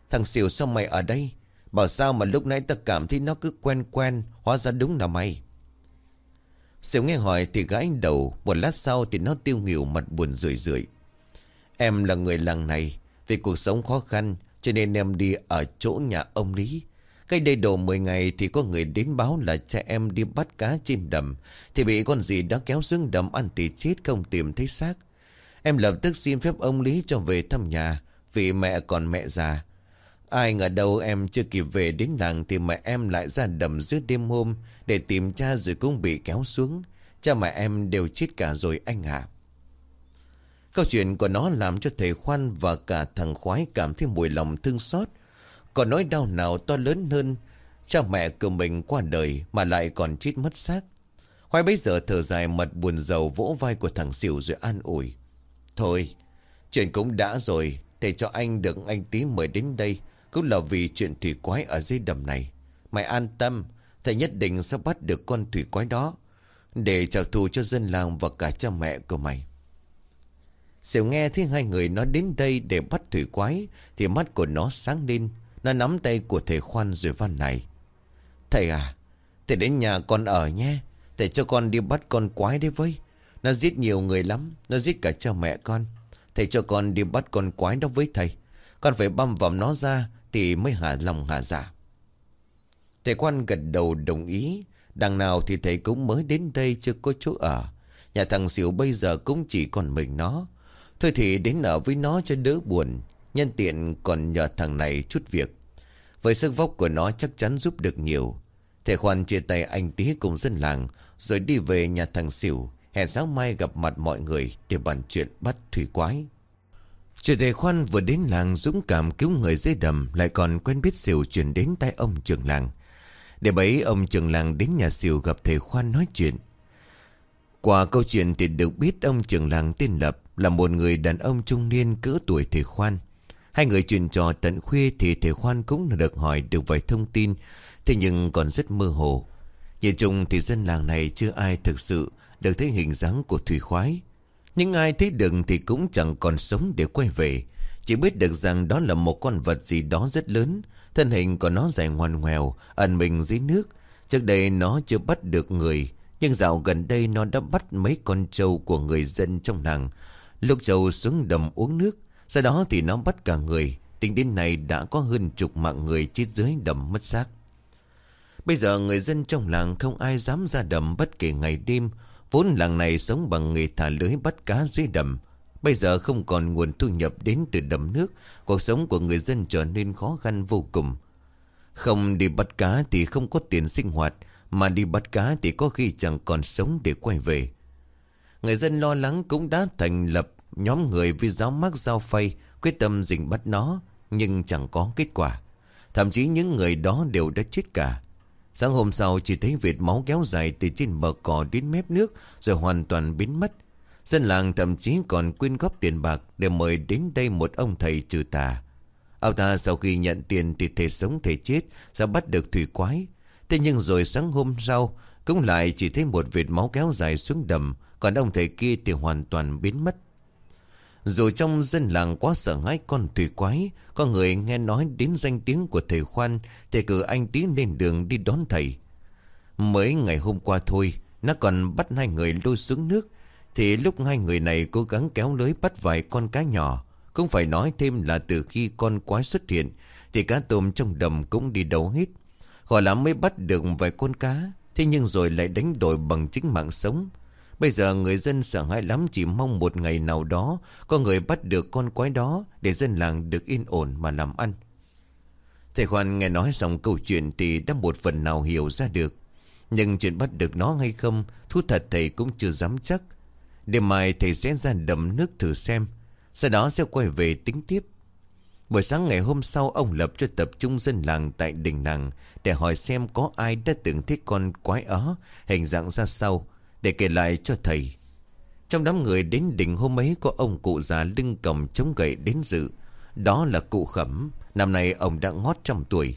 Thằng xỉu sao mày ở đây? Bảo sao mà lúc nãy ta cảm thấy nó cứ quen quen, Hóa ra đúng là mày. Xỉu nghe hỏi thì gãi đầu, Một lát sau thì nó tiêu nghỉu mặt buồn rười rượi. Em là người làng này, Vì cuộc sống khó khăn, Cho nên em đi ở chỗ nhà ông Lý. Cách đây đồ 10 ngày thì có người đến báo là cha em đi bắt cá trên đầm, Thì bị con gì đã kéo xuống đầm ăn thì chết không tìm thấy xác. Em lập tức xin phép ông Lý cho về thăm nhà, Vì mẹ còn mẹ già. Ai ngờ đâu em chưa kịp về đến làng Thì mẹ em lại ra đầm giữa đêm hôm Để tìm cha rồi cũng bị kéo xuống. Cha mẹ em đều chết cả rồi anh ạ. Câu chuyện của nó làm cho thầy Khoan và cả thằng khoái cảm thấy mùi lòng thương xót. Còn nỗi đau nào to lớn hơn Cha mẹ của mình qua đời mà lại còn chết mất xác? Khoái bấy giờ thở dài mặt buồn rầu vỗ vai của thằng xỉu rồi an ủi. Thôi, Chuyện cũng đã rồi, Thầy cho anh được anh tí mời đến đây, Cũng là vì chuyện thủy quái ở dưới đầm này. Mày an tâm, Thầy nhất định sẽ bắt được con thủy quái đó, Để trả thù cho dân làng và cả cha mẹ của mày. Xỉu nghe thấy hai người nó đến đây để bắt thủy quái, Thì mắt của nó sáng lên. Nó nắm tay của thầy khoan rồi văn này Thầy à Thầy đến nhà con ở nhé. Thầy cho con đi bắt con quái đấy với. Nó giết nhiều người lắm, Nó giết cả cha mẹ con. Thầy cho con đi bắt con quái đó với thầy. Con phải băm vòng nó ra Thì mới hạ lòng hạ giả dạ. Thầy quan gật đầu đồng ý. Đằng nào thì thầy cũng mới đến đây chưa có chỗ ở. Nhà thằng xỉu bây giờ cũng chỉ còn mình nó. Thôi thì đến ở với nó cho đỡ buồn. Nhân tiện còn nhờ thằng này chút việc. Với sức vóc của nó chắc chắn giúp được nhiều. Thầy khoan chia tay anh tí cùng dân làng, Rồi đi về nhà thằng xỉu Hẹn sáng mai gặp mặt mọi người Để bàn chuyện bắt thủy quái. Chuyện thầy khoan vừa đến làng dũng cảm cứu người dưới đầm, Lại còn quen biết xỉu chuyển đến tay ông trưởng làng. Để bấy ông trưởng làng đến nhà xỉu gặp thầy khoan nói chuyện. Qua câu chuyện thì được biết ông trưởng làng tên Lập. Là một người đàn ông trung niên cỡ tuổi thầy khoan. Hai người chuyện trò tận khuya thì thầy khoan cũng được hỏi được vài thông tin, Thế nhưng còn rất mơ hồ. Nhìn chung thì dân làng này chưa ai thực sự được thấy hình dáng của thủy khoái. Nhưng ai thấy được thì cũng chẳng còn sống để quay về. Chỉ biết được rằng đó là một con vật gì đó rất lớn, Thân hình của nó dài ngoằn ngoèo, Ẩn mình dưới nước. Trước đây nó chưa bắt được người, Nhưng dạo gần đây nó đã bắt mấy con trâu của người dân trong làng Lúc trâu xuống đầm uống nước, Sau đó thì nó bắt cả người. Tính đến nay đã có hơn chục mạng người chết dưới đầm mất xác. Bây giờ người dân trong làng không ai dám ra đầm bất kể ngày đêm. Vốn làng này sống bằng nghề thả lưới bắt cá dưới đầm. Bây giờ không còn nguồn thu nhập đến từ đầm nước, Cuộc sống của người dân trở nên khó khăn vô cùng. Không đi bắt cá thì không có tiền sinh hoạt, Mà đi bắt cá thì có khi chẳng còn sống để quay về. Người dân lo lắng cũng đã thành lập nhóm người vì giáo mắc giao phay, Quyết tâm dình bắt nó, Nhưng chẳng có kết quả. Thậm chí những người đó đều đã chết cả. Sáng hôm sau, chỉ thấy vệt máu kéo dài từ trên bờ cỏ đến mép nước, Rồi hoàn toàn biến mất. Dân làng thậm chí còn quyên góp tiền bạc Để mời đến đây một ông thầy trừ tà. Ông ta sau khi nhận tiền Thì thể sống thể chết Sẽ bắt được thủy quái. Thế nhưng rồi sáng hôm sau, Cũng lại chỉ thấy một vệt máu kéo dài xuống đầm còn ông thầy kia thì hoàn toàn biến mất. Dù trong dân làng quá sợ hãi con thủy quái, Có người nghe nói đến danh tiếng của thầy Khoan Thì cử anh tí lên đường đi đón thầy. Mới ngày hôm qua thôi, Nó còn bắt hai người lôi xuống nước. Thì lúc hai người này cố gắng kéo lưới bắt vài con cá nhỏ Không phải nói thêm là từ khi con quái xuất hiện, Thì cá tôm trong đầm cũng đi đấu hết. Họ lắm mới bắt được vài con cá, Thế nhưng rồi lại đánh đổi bằng chính mạng sống. Bây giờ người dân sợ hãi lắm, Chỉ mong một ngày nào đó Có người bắt được con quái đó Để dân làng được yên ổn mà làm ăn. Thầy Khoan nghe nói xong câu chuyện Thì đã một phần nào hiểu ra được. Nhưng chuyện bắt được nó hay không, Thú thật thầy cũng chưa dám chắc. Đêm mai thầy sẽ ra đầm nước thử xem, Sau đó sẽ quay về tính tiếp. Buổi sáng ngày hôm sau, Ông lập cho tập trung dân làng tại đình làng Để hỏi xem có ai đã từng thấy con quái ó Hình dạng ra sao để kể lại cho thầy. Trong đám người đến đỉnh hôm ấy Có ông cụ già lưng cầm chống gậy đến dự. Đó là cụ khẩm. Năm nay ông đã ngót trăm tuổi.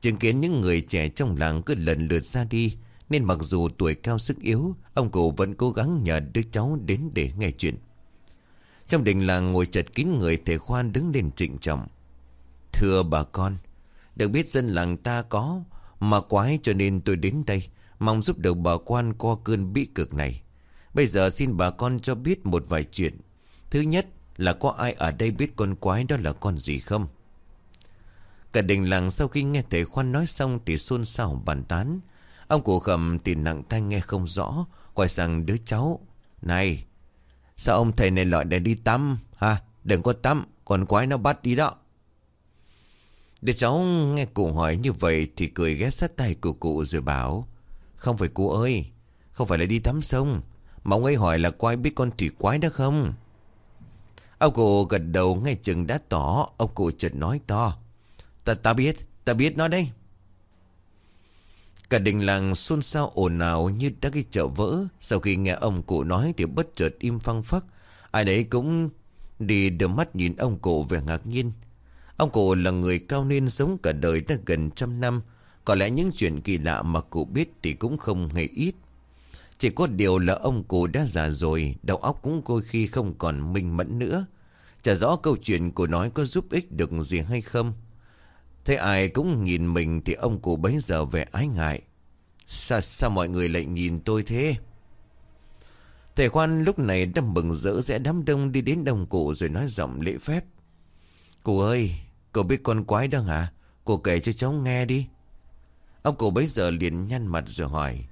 Chứng kiến những người trẻ trong làng cứ lần lượt ra đi, Nên mặc dù tuổi cao sức yếu, Ông cụ vẫn cố gắng nhờ đứa cháu đến để nghe chuyện. Trong đình làng ngồi chật kín người thầy khoan đứng lên trịnh trọng. Thưa bà con, Được biết dân làng ta có Mà quái cho nên tôi đến đây. Mong giúp được bà quan qua cơn bi cực này. Bây giờ xin bà con cho biết một vài chuyện. Thứ nhất là có ai ở đây biết con quái đó là con gì không? Cả đình làng sau khi nghe thầy khoan nói xong Thì xôn xao bàn tán. Ông cụ khẩm thì nặng tay nghe không rõ, Quay sang đứa cháu. Này, Sao ông thầy này loại để đi tắm? Ha, Đừng có tắm Còn quái nó bắt đi đó. Đứa cháu nghe cụ hỏi như vậy Thì cười ghét sát tay của cụ rồi bảo không phải cô ơi, Không phải là đi tắm sông, Mà ông ấy hỏi là có ai biết con thủy quái đó không? Ông cụ gật đầu ngay chừng đã tỏ, Ông cụ chợt nói to. Ta ta biết Ta biết nó đây. Cả đình làng xôn xao ồn ào như đã cái chợ vỡ. Sau khi nghe ông cụ nói thì bất chợt im phăng phắc. Ai đấy cũng đi đưa mắt nhìn ông cụ vẻ ngạc nhiên. Ông cụ là người cao niên sống cả đời đã gần trăm năm có lẽ những chuyện kỳ lạ mà cụ biết thì cũng không hề ít. Chỉ có điều là ông cụ đã già rồi, đầu óc cũng đôi khi không còn minh mẫn nữa. Chả rõ câu chuyện của nói có giúp ích được gì hay không. Thế ai cũng nhìn mình thì ông cụ bấy giờ vẻ ái ngại. Sao, sao mọi người lại nhìn tôi thế? Thầy khoan lúc này đâm bừng rỡ rẽ đám đông đi đến đồng cụ rồi nói giọng lễ phép. Cụ ơi, cậu biết con quái đó hả? cụ kể cho cháu nghe đi. Ông cụ bấy giờ liền nhăn mặt rồi hỏi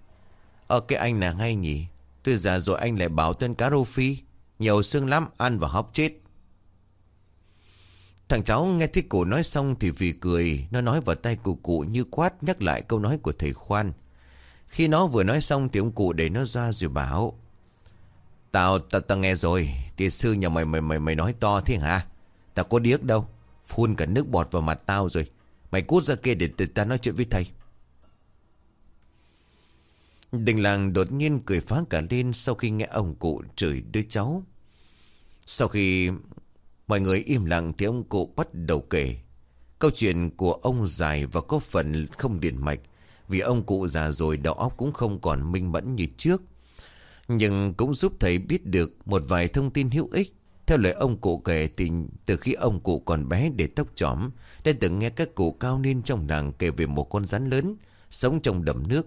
Ờ cái anh là hay nhỉ? Từ già rồi anh lại bảo tên cá rô phi Nhiều xương lắm ăn và hóc chết. Thằng cháu nghe thấy cụ nói xong thì vì cười Nó nói vào tay cụ cụ như quát nhắc lại câu nói của thầy khoan. Khi nó vừa nói xong thì ông cụ để nó ra rồi bảo Tao, tao, tao nghe rồi Tiên sư nhà mày mày mày mày nói to thế hả? Tao có điếc đâu Phun cả nước bọt vào mặt tao rồi. Mày cút ra kia để, để ta nói chuyện với thầy. Đình làng đột nhiên cười phá cả lên sau khi nghe ông cụ chửi đứa cháu. Sau khi mọi người im lặng thì ông cụ bắt đầu kể. Câu chuyện của ông dài và có phần không điện mạch. Vì ông cụ già rồi đầu óc cũng không còn minh mẫn như trước. Nhưng cũng giúp thầy biết được một vài thông tin hữu ích. Theo lời ông cụ kể thì từ khi ông cụ còn bé để tóc chóm, đã từng nghe các cụ cao niên trong làng kể về một con rắn lớn sống trong đầm nước.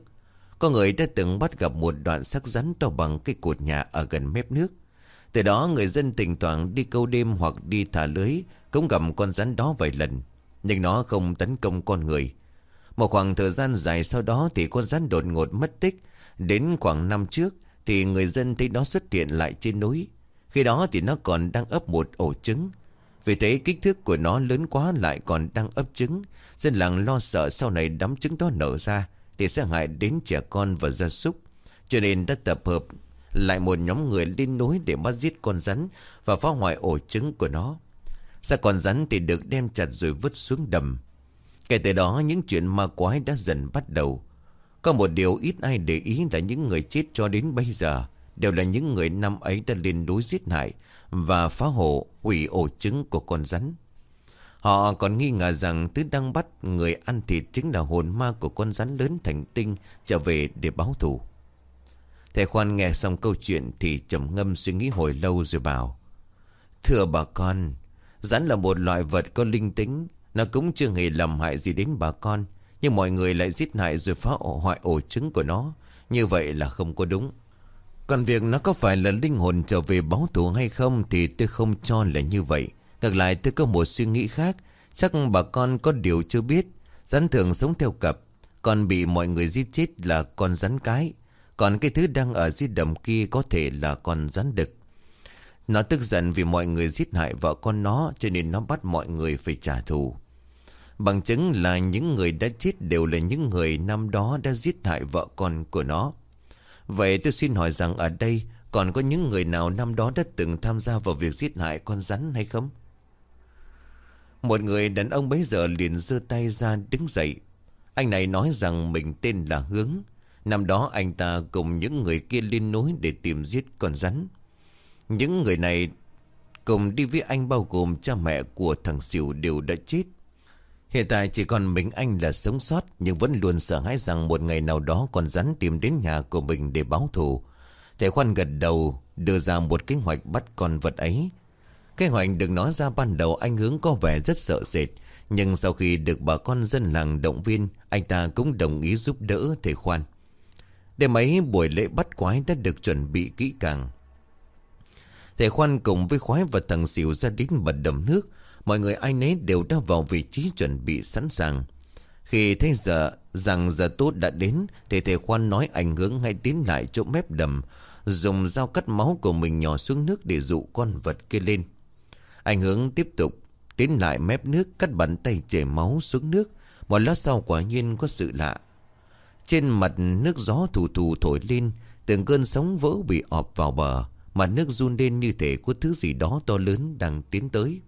Có người đã từng bắt gặp một đoạn sắc rắn to bằng cái cột nhà ở gần mép nước. Từ đó, người dân tỉnh thoảng đi câu đêm hoặc đi thả lưới, cũng gặp con rắn đó vài lần. Nhưng nó không tấn công con người. Một khoảng thời gian dài sau đó thì con rắn đột ngột mất tích. Đến khoảng năm trước thì người dân thấy nó xuất hiện lại trên núi. Khi đó thì nó còn đang ấp một ổ trứng. Vì thế, kích thước của nó lớn quá lại còn đang ấp trứng. Dân làng lo sợ sau này đám trứng đó nở ra thì sẽ hại đến trẻ con và gia súc. Cho nên đã tập hợp lại một nhóm người lên núi để bắt giết con rắn và phá hoại ổ trứng của nó. Xa con rắn thì được đem chặt rồi vứt xuống đầm. Kể từ đó, những chuyện ma quái đã dần bắt đầu. Có một điều ít ai để ý là những người chết cho đến bây giờ đều là những người năm ấy đã lên núi giết hại và phá hộ hủy ổ trứng của con rắn. Họ còn nghi ngờ rằng Tứ đang bắt người ăn thịt chính là hồn ma của con rắn lớn thành tinh, trở về để báo thù. Thầy khoan nghe xong câu chuyện thì trầm ngâm suy nghĩ hồi lâu rồi bảo. Thưa bà con, Rắn là một loại vật có linh tính, Nó cũng chưa hề làm hại gì đến bà con, Nhưng mọi người lại giết hại rồi phá ổ, hoại ổ trứng của nó Như vậy là không có đúng Còn việc nó có phải là linh hồn trở về báo thù hay không Thì tôi không cho là như vậy Ngược lại, tôi có một suy nghĩ khác. Chắc bà con có điều chưa biết. Rắn thường sống theo cặp. Còn bị mọi người giết chết là con rắn cái. Còn cái thứ đang ở dưới đầm kia có thể là con rắn đực. Nó tức giận vì mọi người giết hại vợ con nó, Cho nên nó bắt mọi người phải trả thù. Bằng chứng là những người đã chết đều là những người năm đó đã giết hại vợ con của nó. Vậy tôi xin hỏi rằng ở đây còn có những người nào năm đó đã từng tham gia vào việc giết hại con rắn hay không? Một người đàn ông bấy giờ liền giơ tay ra đứng dậy. Anh này nói rằng mình tên là Hướng. Năm đó anh ta cùng những người kia lên núi để tìm giết con rắn. Những người này cùng đi với anh bao gồm cha mẹ của thằng Sỉu đều đã chết. Hiện tại chỉ còn mình anh là sống sót, nhưng vẫn luôn sợ hãi rằng một ngày nào đó con rắn tìm đến nhà của mình để báo thù. Thầy khoan gật đầu, đưa ra một kế hoạch bắt con vật ấy cái hoạch được nói ra ban đầu anh hướng có vẻ rất sợ sệt. Nhưng sau khi được bà con dân làng động viên, anh ta cũng đồng ý giúp đỡ thầy khoan. Đêm ấy buổi lễ bắt quái đã được chuẩn bị kỹ càng. Thầy khoan cùng với khoái và thằng xỉu ra đến bật đầm nước. Mọi người ai nấy đều đã vào vị trí chuẩn bị sẵn sàng. Khi thấy giờ rằng giờ tốt đã đến Thì thầy khoan nói ảnh hướng ngay tiến lại chỗ mép đầm Dùng dao cắt máu của mình nhỏ xuống nước để dụ con vật kia lên anh hướng tiếp tục Tiến lại mép nước cắt bắn tay chảy máu xuống nước. Một lát sau quả nhiên có sự lạ. Trên mặt nước gió thù thù thổi lên Từng cơn sóng vỡ bị ọp vào bờ. Mặt nước run lên như thể có thứ gì đó to lớn đang tiến tới.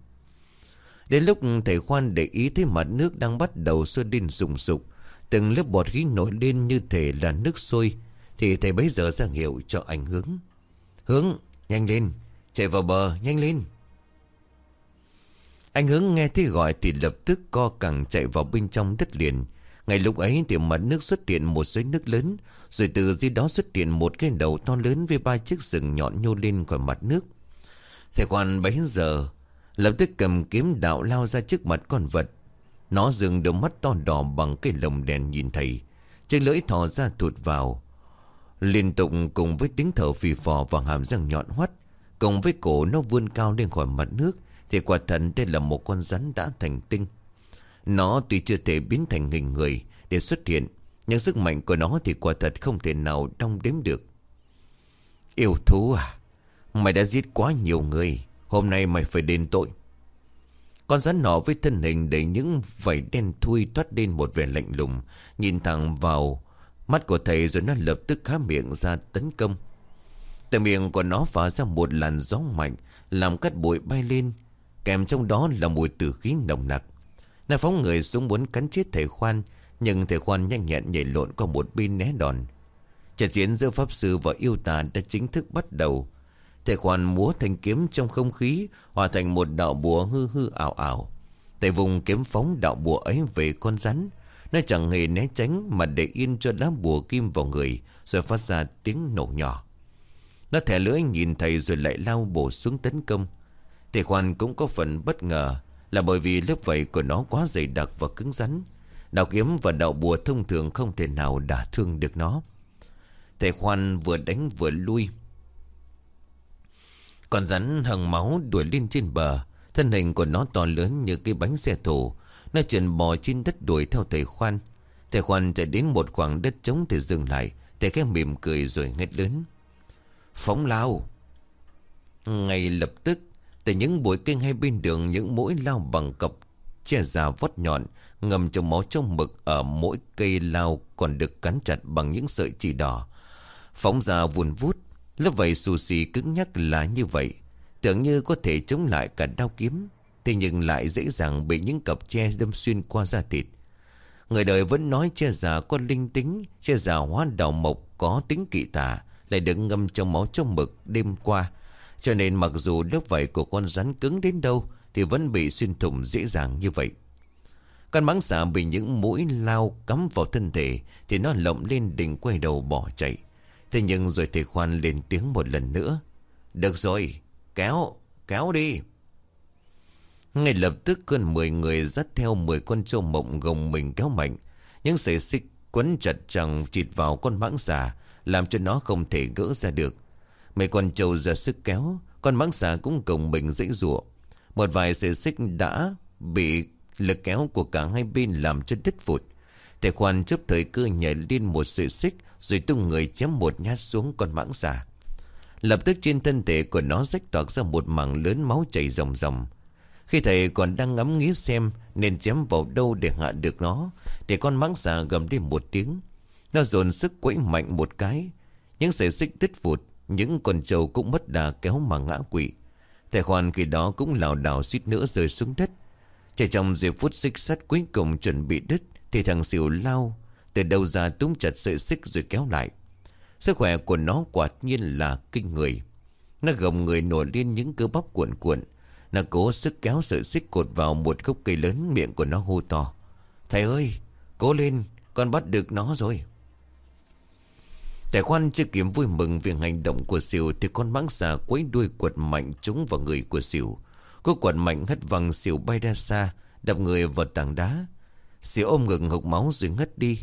Đến lúc thầy khoan để ý thấy mặt nước đang bắt đầu sôi lên sùng sục Từng lớp bọt khí nổi lên như thể là nước sôi Thì thầy bấy giờ ra hiệu cho anh hướng. Hướng, nhanh lên Chạy vào bờ, nhanh lên anh hướng nghe thấy gọi thì lập tức co cẳng chạy vào bên trong đất liền. Ngay lúc ấy thì mặt nước xuất hiện một suối nước lớn. Rồi từ dưới đó xuất hiện một cái đầu to lớn với ba chiếc sừng nhọn nhô lên khỏi mặt nước. Thầy quan bấy giờ, lập tức cầm kiếm đạo lao ra trước mặt con vật. Nó dừng đôi mắt to đỏ bằng cái lồng đèn nhìn thấy. Trên lưỡi thò ra thụt vào. Liên tục cùng với tiếng thở phì phò và hàm răng nhọn hoắt. Cùng với cổ nó vươn cao lên khỏi mặt nước. Thì quả thật đây là một con rắn đã thành tinh. Nó tuy chưa thể biến thành hình người Để xuất hiện, Nhưng sức mạnh của nó thì quả thật không thể nào đong đếm được. Yêu thú à Mày đã giết quá nhiều người, Hôm nay mày phải đền tội. Con rắn nọ với thân hình đầy những vảy đen thui thoát lên một vẻ lạnh lùng, Nhìn thẳng vào mắt của thầy rồi nó lập tức há miệng ra tấn công. Từ miệng của nó phá ra một làn gió mạnh, Làm cắt bụi bay lên Kèm trong đó là mùi tử khí nồng nặc. Nó phóng người xuống muốn cắn chết thầy khoan, Nhưng thầy khoan nhanh nhẹn nhảy lộn qua một bên né đòn. Trận chiến giữa Pháp Sư và yêu tà đã chính thức bắt đầu. Thầy khoan múa thanh kiếm trong không khí, Hòa thành một đạo bùa hư hư ảo ảo. Thầy vùng kiếm phóng đạo bùa ấy về con rắn Nó chẳng hề né tránh Mà để yên cho lá bùa kim vào người, Rồi phát ra tiếng nổ nhỏ. Nó thẻ lưỡi nhìn thầy rồi lại lao bổ xuống tấn công. Thầy khoan cũng có phần bất ngờ Là bởi vì lớp vảy của nó quá dày đặc và cứng rắn. Đạo kiếm và đạo bùa thông thường không thể nào đả thương được nó. Thầy khoan vừa đánh vừa lui. Còn rắn hằng máu đuổi lên trên bờ. Thân hình của nó to lớn như cái bánh xe thổ Nó trần bò trên đất đuổi theo thầy khoan. Thầy khoan chạy đến một khoảng đất trống thì dừng lại. Thầy khẽ mỉm cười rồi ngét lớn. Phóng lao! Ngay lập tức từ những bụi cây hay bên đường, Những mũi lao bằng cọc Che già vót nhọn, Ngầm trong máu trong mực Ở mỗi cây lao còn được cắn chặt bằng những sợi chỉ đỏ. Phóng ra vùn vút, Lớp vảy xù xì cứng nhắc là như vậy. Tưởng như có thể chống lại cả đao kiếm, Thế nhưng lại dễ dàng bị những cặp che đâm xuyên qua da thịt. Người đời vẫn nói che già có linh tính, Che già hóa đào mộc có tính kỵ tà, Lại được ngâm trong máu trong mực đêm qua cho nên mặc dù lớp vảy của con rắn cứng đến đâu Thì vẫn bị xuyên thủng dễ dàng như vậy. Con mãng xà bị những mũi lao cắm vào thân thể Thì nó lộng lên đỉnh quay đầu bỏ chạy. Thế nhưng rồi thầy khoan lên tiếng một lần nữa. Được rồi, Kéo Kéo đi. Ngay lập tức cơn 10 người dắt theo 10 con trâu mộng gồng mình kéo mạnh. Những sợi xích quấn chặt chẳng chịt vào con mãng xà, Làm cho nó không thể gỡ ra được. Mấy con trâu ra sức kéo, Con mãng xà cũng cùng mình dễ dụa Một vài sợi xích đã bị lực kéo của cả hai bên làm cho đứt vụt. Thầy khoan chấp thời cơ nhảy lên một sợi xích, Rồi tung người chém một nhát xuống con mãng xà. Lập tức trên thân thể của nó rách toạc ra một mảng lớn máu chảy ròng ròng. Khi thầy còn đang ngắm nghĩ xem Nên chém vào đâu để hạ được nó, Thì con mãng xà gầm đi một tiếng. Nó dồn sức quẫy mạnh một cái, Những sợi xích đứt vụt những con trâu cũng mất đà kéo mà ngã quỵ. Thầy khoan khi đó cũng lảo đảo suýt nữa rơi xuống đất. Chỉ trong giây phút xích sắt cuối cùng chuẩn bị đứt, Thì thằng xỉu lao Từ đầu ra túm chặt sợi xích rồi kéo lại. Sức khỏe của nó quả nhiên là kinh người. Nó gồng người nổi lên những cơ bắp cuộn cuộn. Nó cố sức kéo sợi xích cột vào một gốc cây lớn miệng của nó hô to. Thầy ơi, Cố lên, Con bắt được nó rồi. Tài khoan chưa kịp vui mừng vì hành động của Siêu Thì con mãng xà quấy đuôi quật mạnh trúng vào người của Siêu. Cô quật mạnh hất văng Siêu bay ra xa, Đập người vào tảng đá. Siêu ôm ngực hộc máu rồi ngất đi.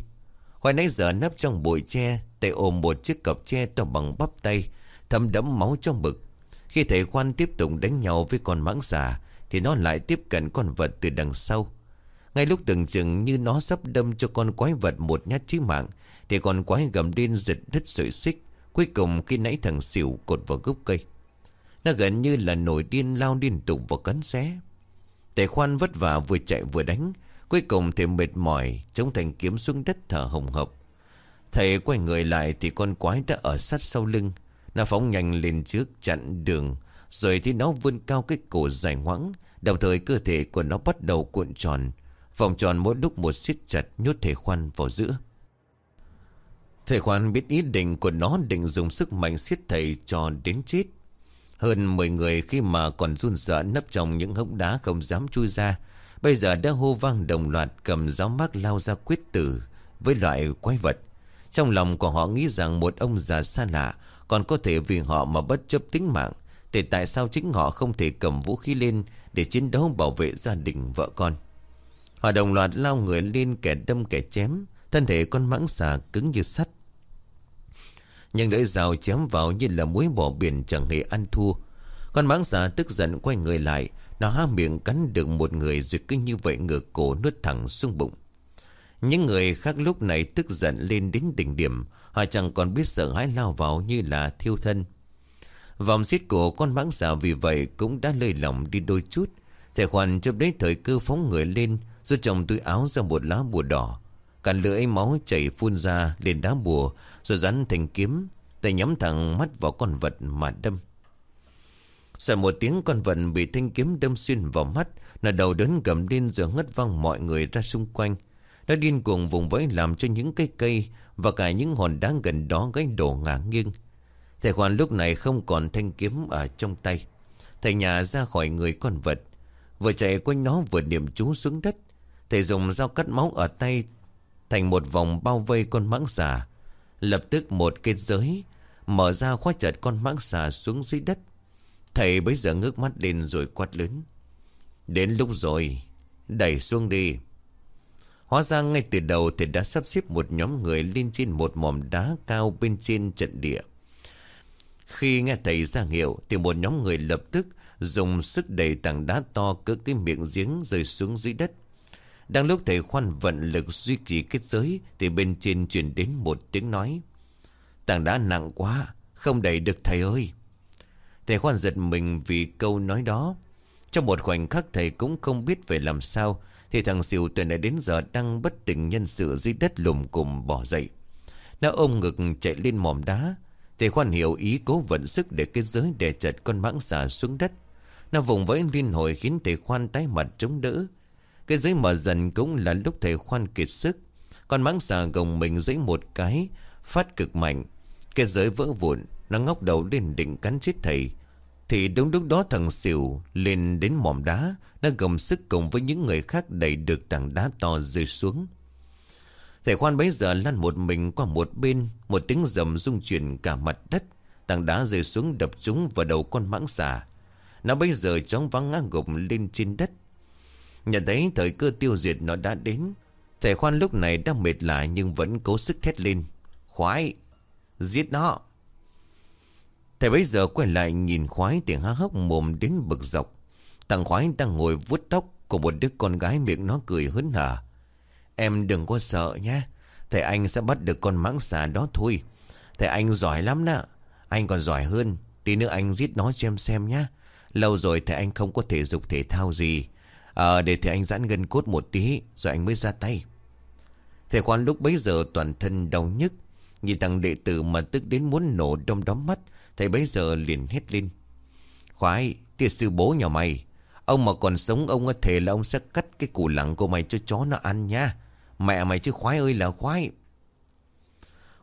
Hoài nãy giờ nấp trong bụi tre Tay ôm một chiếc cặp tre to bằng bắp tay, Thấm đẫm máu trong bực. Khi thầy khoan tiếp tục đánh nhau với con mãng xà Thì nó lại tiếp cận con vật từ đằng sau. Ngay lúc tưởng chừng như nó sắp đâm cho con quái vật một nhát chí mạng thì con quái gầm lên giật đứt sợi xích, Cuối cùng khi nãy thằng xỉu cột vào gốc cây. Nó gần như là nổi điên lao liên tục vào cắn xé. Tề khoan vất vả vừa chạy vừa đánh, Cuối cùng thì mệt mỏi, Chống thành kiếm xuống đất thở hồng hộc. Thầy quay người lại thì con quái đã ở sát sau lưng. Nó phóng nhanh lên trước chặn đường, Rồi thì nó vươn cao cái cổ dài ngoãng, Đồng thời cơ thể của nó bắt đầu cuộn tròn. Vòng tròn mỗi lúc một siết chặt nhốt thể khoan vào giữa. Thầy khoan biết ý định của nó định dùng sức mạnh siết thầy cho đến chết Hơn 10 người khi mà còn run sợ nấp trong những hốc đá không dám chui ra, Bây giờ đã hô vang đồng loạt cầm giáo mác lao ra quyết tử với loại quái vật trong lòng của họ nghĩ rằng một ông già xa lạ còn có thể vì họ mà bất chấp tính mạng. Thì tại sao chính họ không thể cầm vũ khí lên để chiến đấu bảo vệ gia đình vợ con. Họ đồng loạt lao người lên kẻ đâm kẻ chém. Thân thể con mãng xà cứng như sắt. Nhưng lưỡi rào chém vào như là muối bỏ biển chẳng hề ăn thua. Con mãng xà tức giận quay người lại. Nó há miệng cắn được một người rồi cứ như vậy ngửa cổ nuốt thẳng xuống bụng. Những người khác lúc này tức giận lên đến đỉnh điểm, Họ chẳng còn biết sợ hãi lao vào như là thiêu thân Vòng xiết cổ con mãng xà vì vậy cũng đã lơi lỏng đi đôi chút Thầy khoan chấp đấy thời cơ phóng người lên Rồi trong túi áo ra một lá bùa đỏ Cả lưỡi máu chảy phun ra lên đá bùa, Rồi rắn thành kiếm, tay nhắm thẳng mắt vào con vật mà đâm. Sợ một tiếng, con vật bị thanh kiếm đâm xuyên vào mắt, là đầu đớn gầm lên rồi ngất văng mọi người ra xung quanh. Nó điên cuồng vùng vẫy làm cho những cây cây Và cả những hòn đá gần đó gãy đổ ngả nghiêng. Thầy Khoan lúc này không còn thanh kiếm ở trong tay. Thầy nhà ra khỏi người con vật, Vừa chạy quanh nó vừa niệm chú xuống đất. Thầy dùng dao cắt máu ở tay Thành một vòng bao vây con mãng xà Lập tức một kết giới, Mở ra khóa chặt con mãng xà xuống dưới đất Thầy bây giờ ngước mắt lên rồi quát lớn Đến lúc rồi, Đẩy xuống đi Hóa ra ngay từ đầu thì đã sắp xếp một nhóm người lên trên một mỏm đá cao bên trên trận địa. Khi nghe thầy ra hiệu thì một nhóm người lập tức dùng sức đẩy tảng đá to cỡ cái miệng giếng rơi xuống dưới đất. Đang lúc thầy khoan vận lực duy trì kết giới thì bên trên truyền đến một tiếng nói. Tảng đá nặng quá, không đẩy được thầy ơi. Thầy khoan giật mình vì câu nói đó. Trong một khoảnh khắc thầy cũng không biết phải làm sao thì thằng siêu từ nãy đến giờ đang bất tỉnh nhân sự dưới đất lùm cùng bỏ dậy Nó ôm ngực chạy lên mỏm đá thầy khoan hiểu ý cố vận sức để kết giới đè chặt con mãng xà xuống đất Nó vùng vẫy liên hồi khiến thầy khoan tái mặt chống đỡ cái giới mở dần cũng là lúc thầy khoan kiệt sức. Con mãng xà gồng mình giấy một cái, Phát cực mạnh. Cái giới vỡ vụn, Nó ngóc đầu lên định cắn chết thầy. Thì đúng lúc đó thằng xỉu lên đến mỏm đá Nó gồng sức cùng với những người khác đẩy được tảng đá to rơi xuống. Thầy khoan bấy giờ lăn một mình qua một bên, Một tiếng rầm rung chuyển cả mặt đất. Tảng đá rơi xuống đập trúng vào đầu con mãng xà Nó bây giờ chóng vắng ngã gục lên trên đất. Nhận thấy thời cơ tiêu diệt nó đã đến. Thầy khoan lúc này đang mệt lại Nhưng vẫn cố sức thét lên. Khoái, Giết nó. Thầy bây giờ quay lại nhìn khoái thì há hốc mồm đến bực dọc. Thằng khoái đang ngồi vuốt tóc Của một đứa con gái miệng nó cười hớn hở. Em đừng có sợ nhé. Thầy anh sẽ bắt được con mãng xà đó thôi. Thầy anh giỏi lắm nè. Anh còn giỏi hơn. Tí nữa anh giết nó cho em xem nhé. Lâu rồi thầy anh không có thể dục thể thao gì à, Để thầy anh giãn gân cốt một tí Rồi anh mới ra tay. Thầy khoan lúc bấy giờ toàn thân đau nhức Nhìn thằng đệ tử mà tức đến muốn nổ đông đóm mắt Thầy bấy giờ liền hét lên. Khoái Tiệt sư bố nhà mày Ông mà còn sống ông thề là ông sẽ cắt cái củ lẳng của mày cho chó nó ăn nha. Mẹ mày chứ khoái ơi là khoái.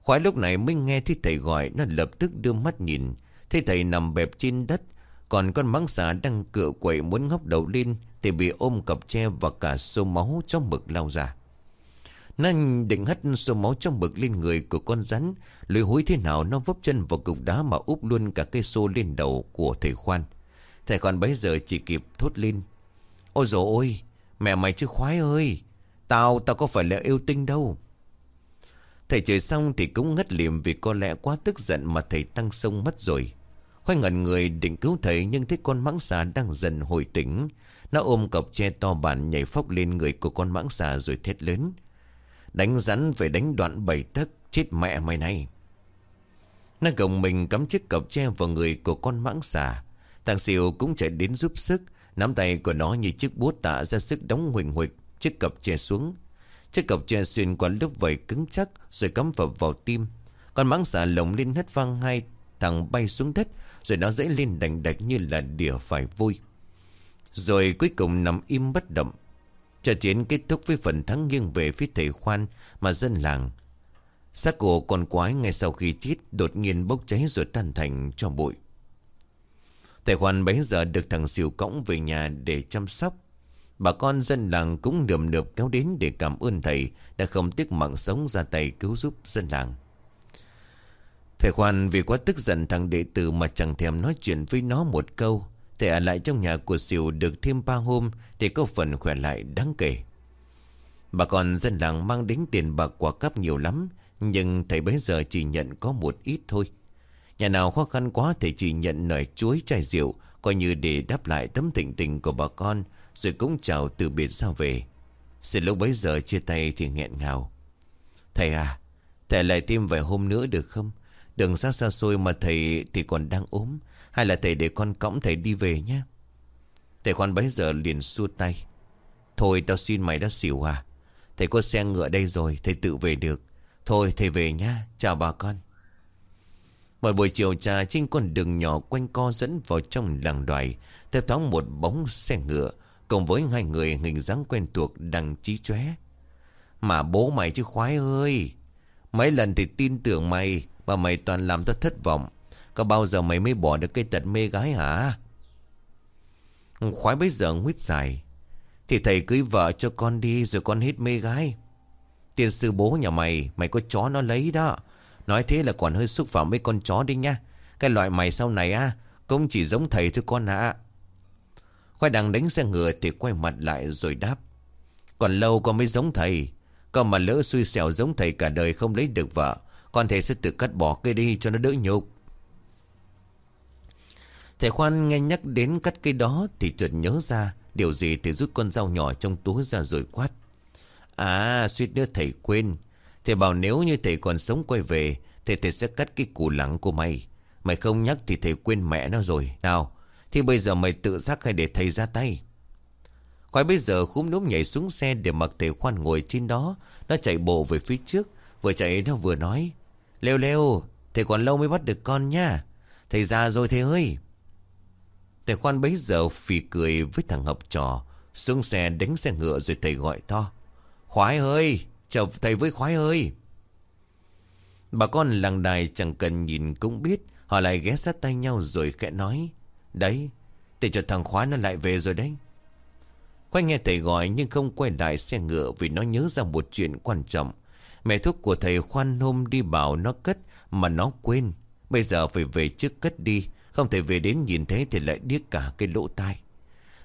Khoái lúc này mới nghe thấy thầy gọi Nó lập tức đưa mắt nhìn. Thấy thầy nằm bẹp trên đất còn con mắng xà đang cựa quậy muốn ngóc đầu lên Thì bị ôm cặp tre và cả xô máu trong mực lao ra. Nó định hất xô máu trong mực lên người của con rắn, Lưỡi hối thế nào nó vấp chân vào cục đá Mà úp luôn cả cây xô lên đầu của thầy khoan. Thầy còn bấy giờ chỉ kịp thốt lên, Ôi dồi ôi, Mẹ mày chứ khoái ơi, Tao tao có phải là yêu tinh đâu. Thầy chơi xong thì cũng ngất liệm Vì có lẽ quá tức giận mà thầy tăng sông mất rồi. Khoai ngẩn người định cứu thầy Nhưng thấy con mãng xà đang dần hồi tỉnh. Nó ôm cọc tre to bản nhảy phóc lên người của con mãng xà rồi thét lớn. Đánh rắn phải đánh đoạn bảy tấc, Chết mẹ mày này. Nó gồng mình cắm chiếc cọc tre vào người của con mãng xà. Thằng xìu cũng chạy đến giúp sức, Nắm tay của nó như chiếc búa tạ ra sức đóng huỳnh huỳnh Chiếc cọc tre xuống. Chiếc cọc tre xuyên qua lớp vầy cứng chắc Rồi cắm vào vào tim. Con mãng xà lồng lên hết vang hai Thằng bay xuống đất, Rồi nó dãy lên đành đạch như là đỉa phải vui Rồi cuối cùng nằm im bất động. Trận chiến kết thúc với phần thắng nghiêng về phía thầy khoan Mà dân làng. Xác cổ con quái ngay sau khi chết Đột nhiên bốc cháy rồi tan thành cho bụi. Thầy khoan bấy giờ được thằng siêu cõng về nhà để chăm sóc. Bà con dân làng cũng nườm nượp kéo đến để cảm ơn thầy Đã không tiếc mạng sống ra tay cứu giúp dân làng. Thầy khoan vì quá tức giận thằng đệ tử mà chẳng thèm nói chuyện với nó một câu. Thầy ở lại trong nhà của xỉu được thêm ba hôm Thì có phần khỏe lại đáng kể. Bà con dân làng mang đến tiền bạc quả cấp nhiều lắm, Nhưng thầy bấy giờ chỉ nhận có một ít thôi. Nhà nào khó khăn quá thì chỉ nhận nổi chuối, chai rượu, Coi như để đáp lại tấm thịnh tình của bà con, Rồi cũng chào từ biệt ra về. Xin lúc bấy giờ chia tay thì nghẹn ngào. Thầy à Thầy lại thêm vài hôm nữa được không? Đừng xa xa xôi mà thầy thì còn đang ốm. Hay là thầy để con cõng thầy đi về nhé. Thầy con bấy giờ liền xua tay. Thôi, tao xin mày đã xỉu à. Thầy có xe ngựa đây rồi, Thầy tự về được. Thôi, thầy về nhá. Chào bà con. Một buổi chiều trà trên con đường nhỏ quanh co dẫn vào trong làng đoài, Theo thoáng một bóng xe ngựa, Cùng với hai người hình dáng quen thuộc đang trí chóe. Mà bố mày chứ khoái ơi, Mấy lần thì tin tưởng mày. Và mày toàn làm tao thất vọng. Có bao giờ mày mới bỏ được cái tật mê gái hả? Khoái bây giờ nguyết dài. Thì thầy cưới vợ cho con đi Rồi con hết mê gái. Tiên sư bố nhà mày Mày có chó nó lấy đó. Nói thế là còn hơi xúc phạm mấy con chó đi nha Cái loại mày sau này á, Cũng chỉ giống thầy thôi con ạ. Khoai đang đánh xe ngựa thì quay mặt lại rồi đáp. Còn lâu con mới giống thầy. Còn mà lỡ xui xẻo giống thầy cả đời không lấy được vợ con thầy sẽ tự cắt bỏ cây đi cho nó đỡ nhục. Thầy khoan nghe nhắc đến cắt cây đó Thì chợt nhớ ra Điều gì thì rút con dao nhỏ trong túi ra rồi quát. À suýt nữa thầy quên. Thầy bảo nếu như thầy còn sống quay về, Thì thầy sẽ cắt cái củ lắng của mày. Mày không nhắc thì thầy quên mẹ nó rồi. Nào, Thì bây giờ mày tự giác hay để thầy ra tay? Khoai bây giờ khúm núm nhảy xuống xe Để mặc thầy khoan ngồi trên đó. Nó chạy bộ về phía trước. Vừa chạy nó vừa nói Leo leo Thầy còn lâu mới bắt được con nha Thầy già rồi thầy ơi. Thầy khoan bấy giờ phì cười với thằng học trò, Xuống xe đánh xe ngựa rồi thầy gọi to. Khoái ơi, Chào thầy với khoái ơi. Bà con làng đài chẳng cần nhìn cũng biết, Họ lại ghé sát tay nhau rồi khẽ nói, Đấy, Thầy cho thằng khoái nó lại về rồi đấy. Khoái nghe thầy gọi nhưng không quay lại xe ngựa Vì nó nhớ ra một chuyện quan trọng. Mẹ thuốc của thầy khoan hôm đi bảo nó cất Mà nó quên. Bây giờ phải về trước cất đi, Không thể về đến nhìn thấy thì lại điếc cả cái lỗ tai.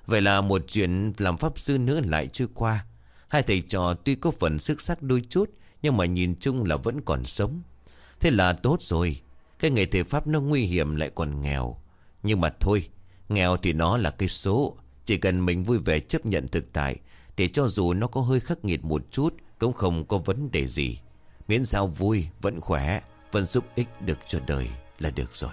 Vậy là một chuyện làm pháp sư nữa lại trôi qua. Hai thầy trò tuy có phần sức sắc đôi chút, Nhưng mà nhìn chung là vẫn còn sống. Thế là tốt rồi, Cái nghề thầy pháp nó nguy hiểm lại còn nghèo. Nhưng mà thôi, Nghèo thì nó là cái số. Chỉ cần mình vui vẻ chấp nhận thực tại, Để cho dù nó có hơi khắc nghiệt một chút cũng không có vấn đề gì. Miễn sao vui, vẫn khỏe Vẫn giúp ích được cho đời là được rồi.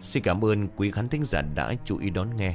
Xin cảm ơn quý khán thính giả đã chú ý đón nghe.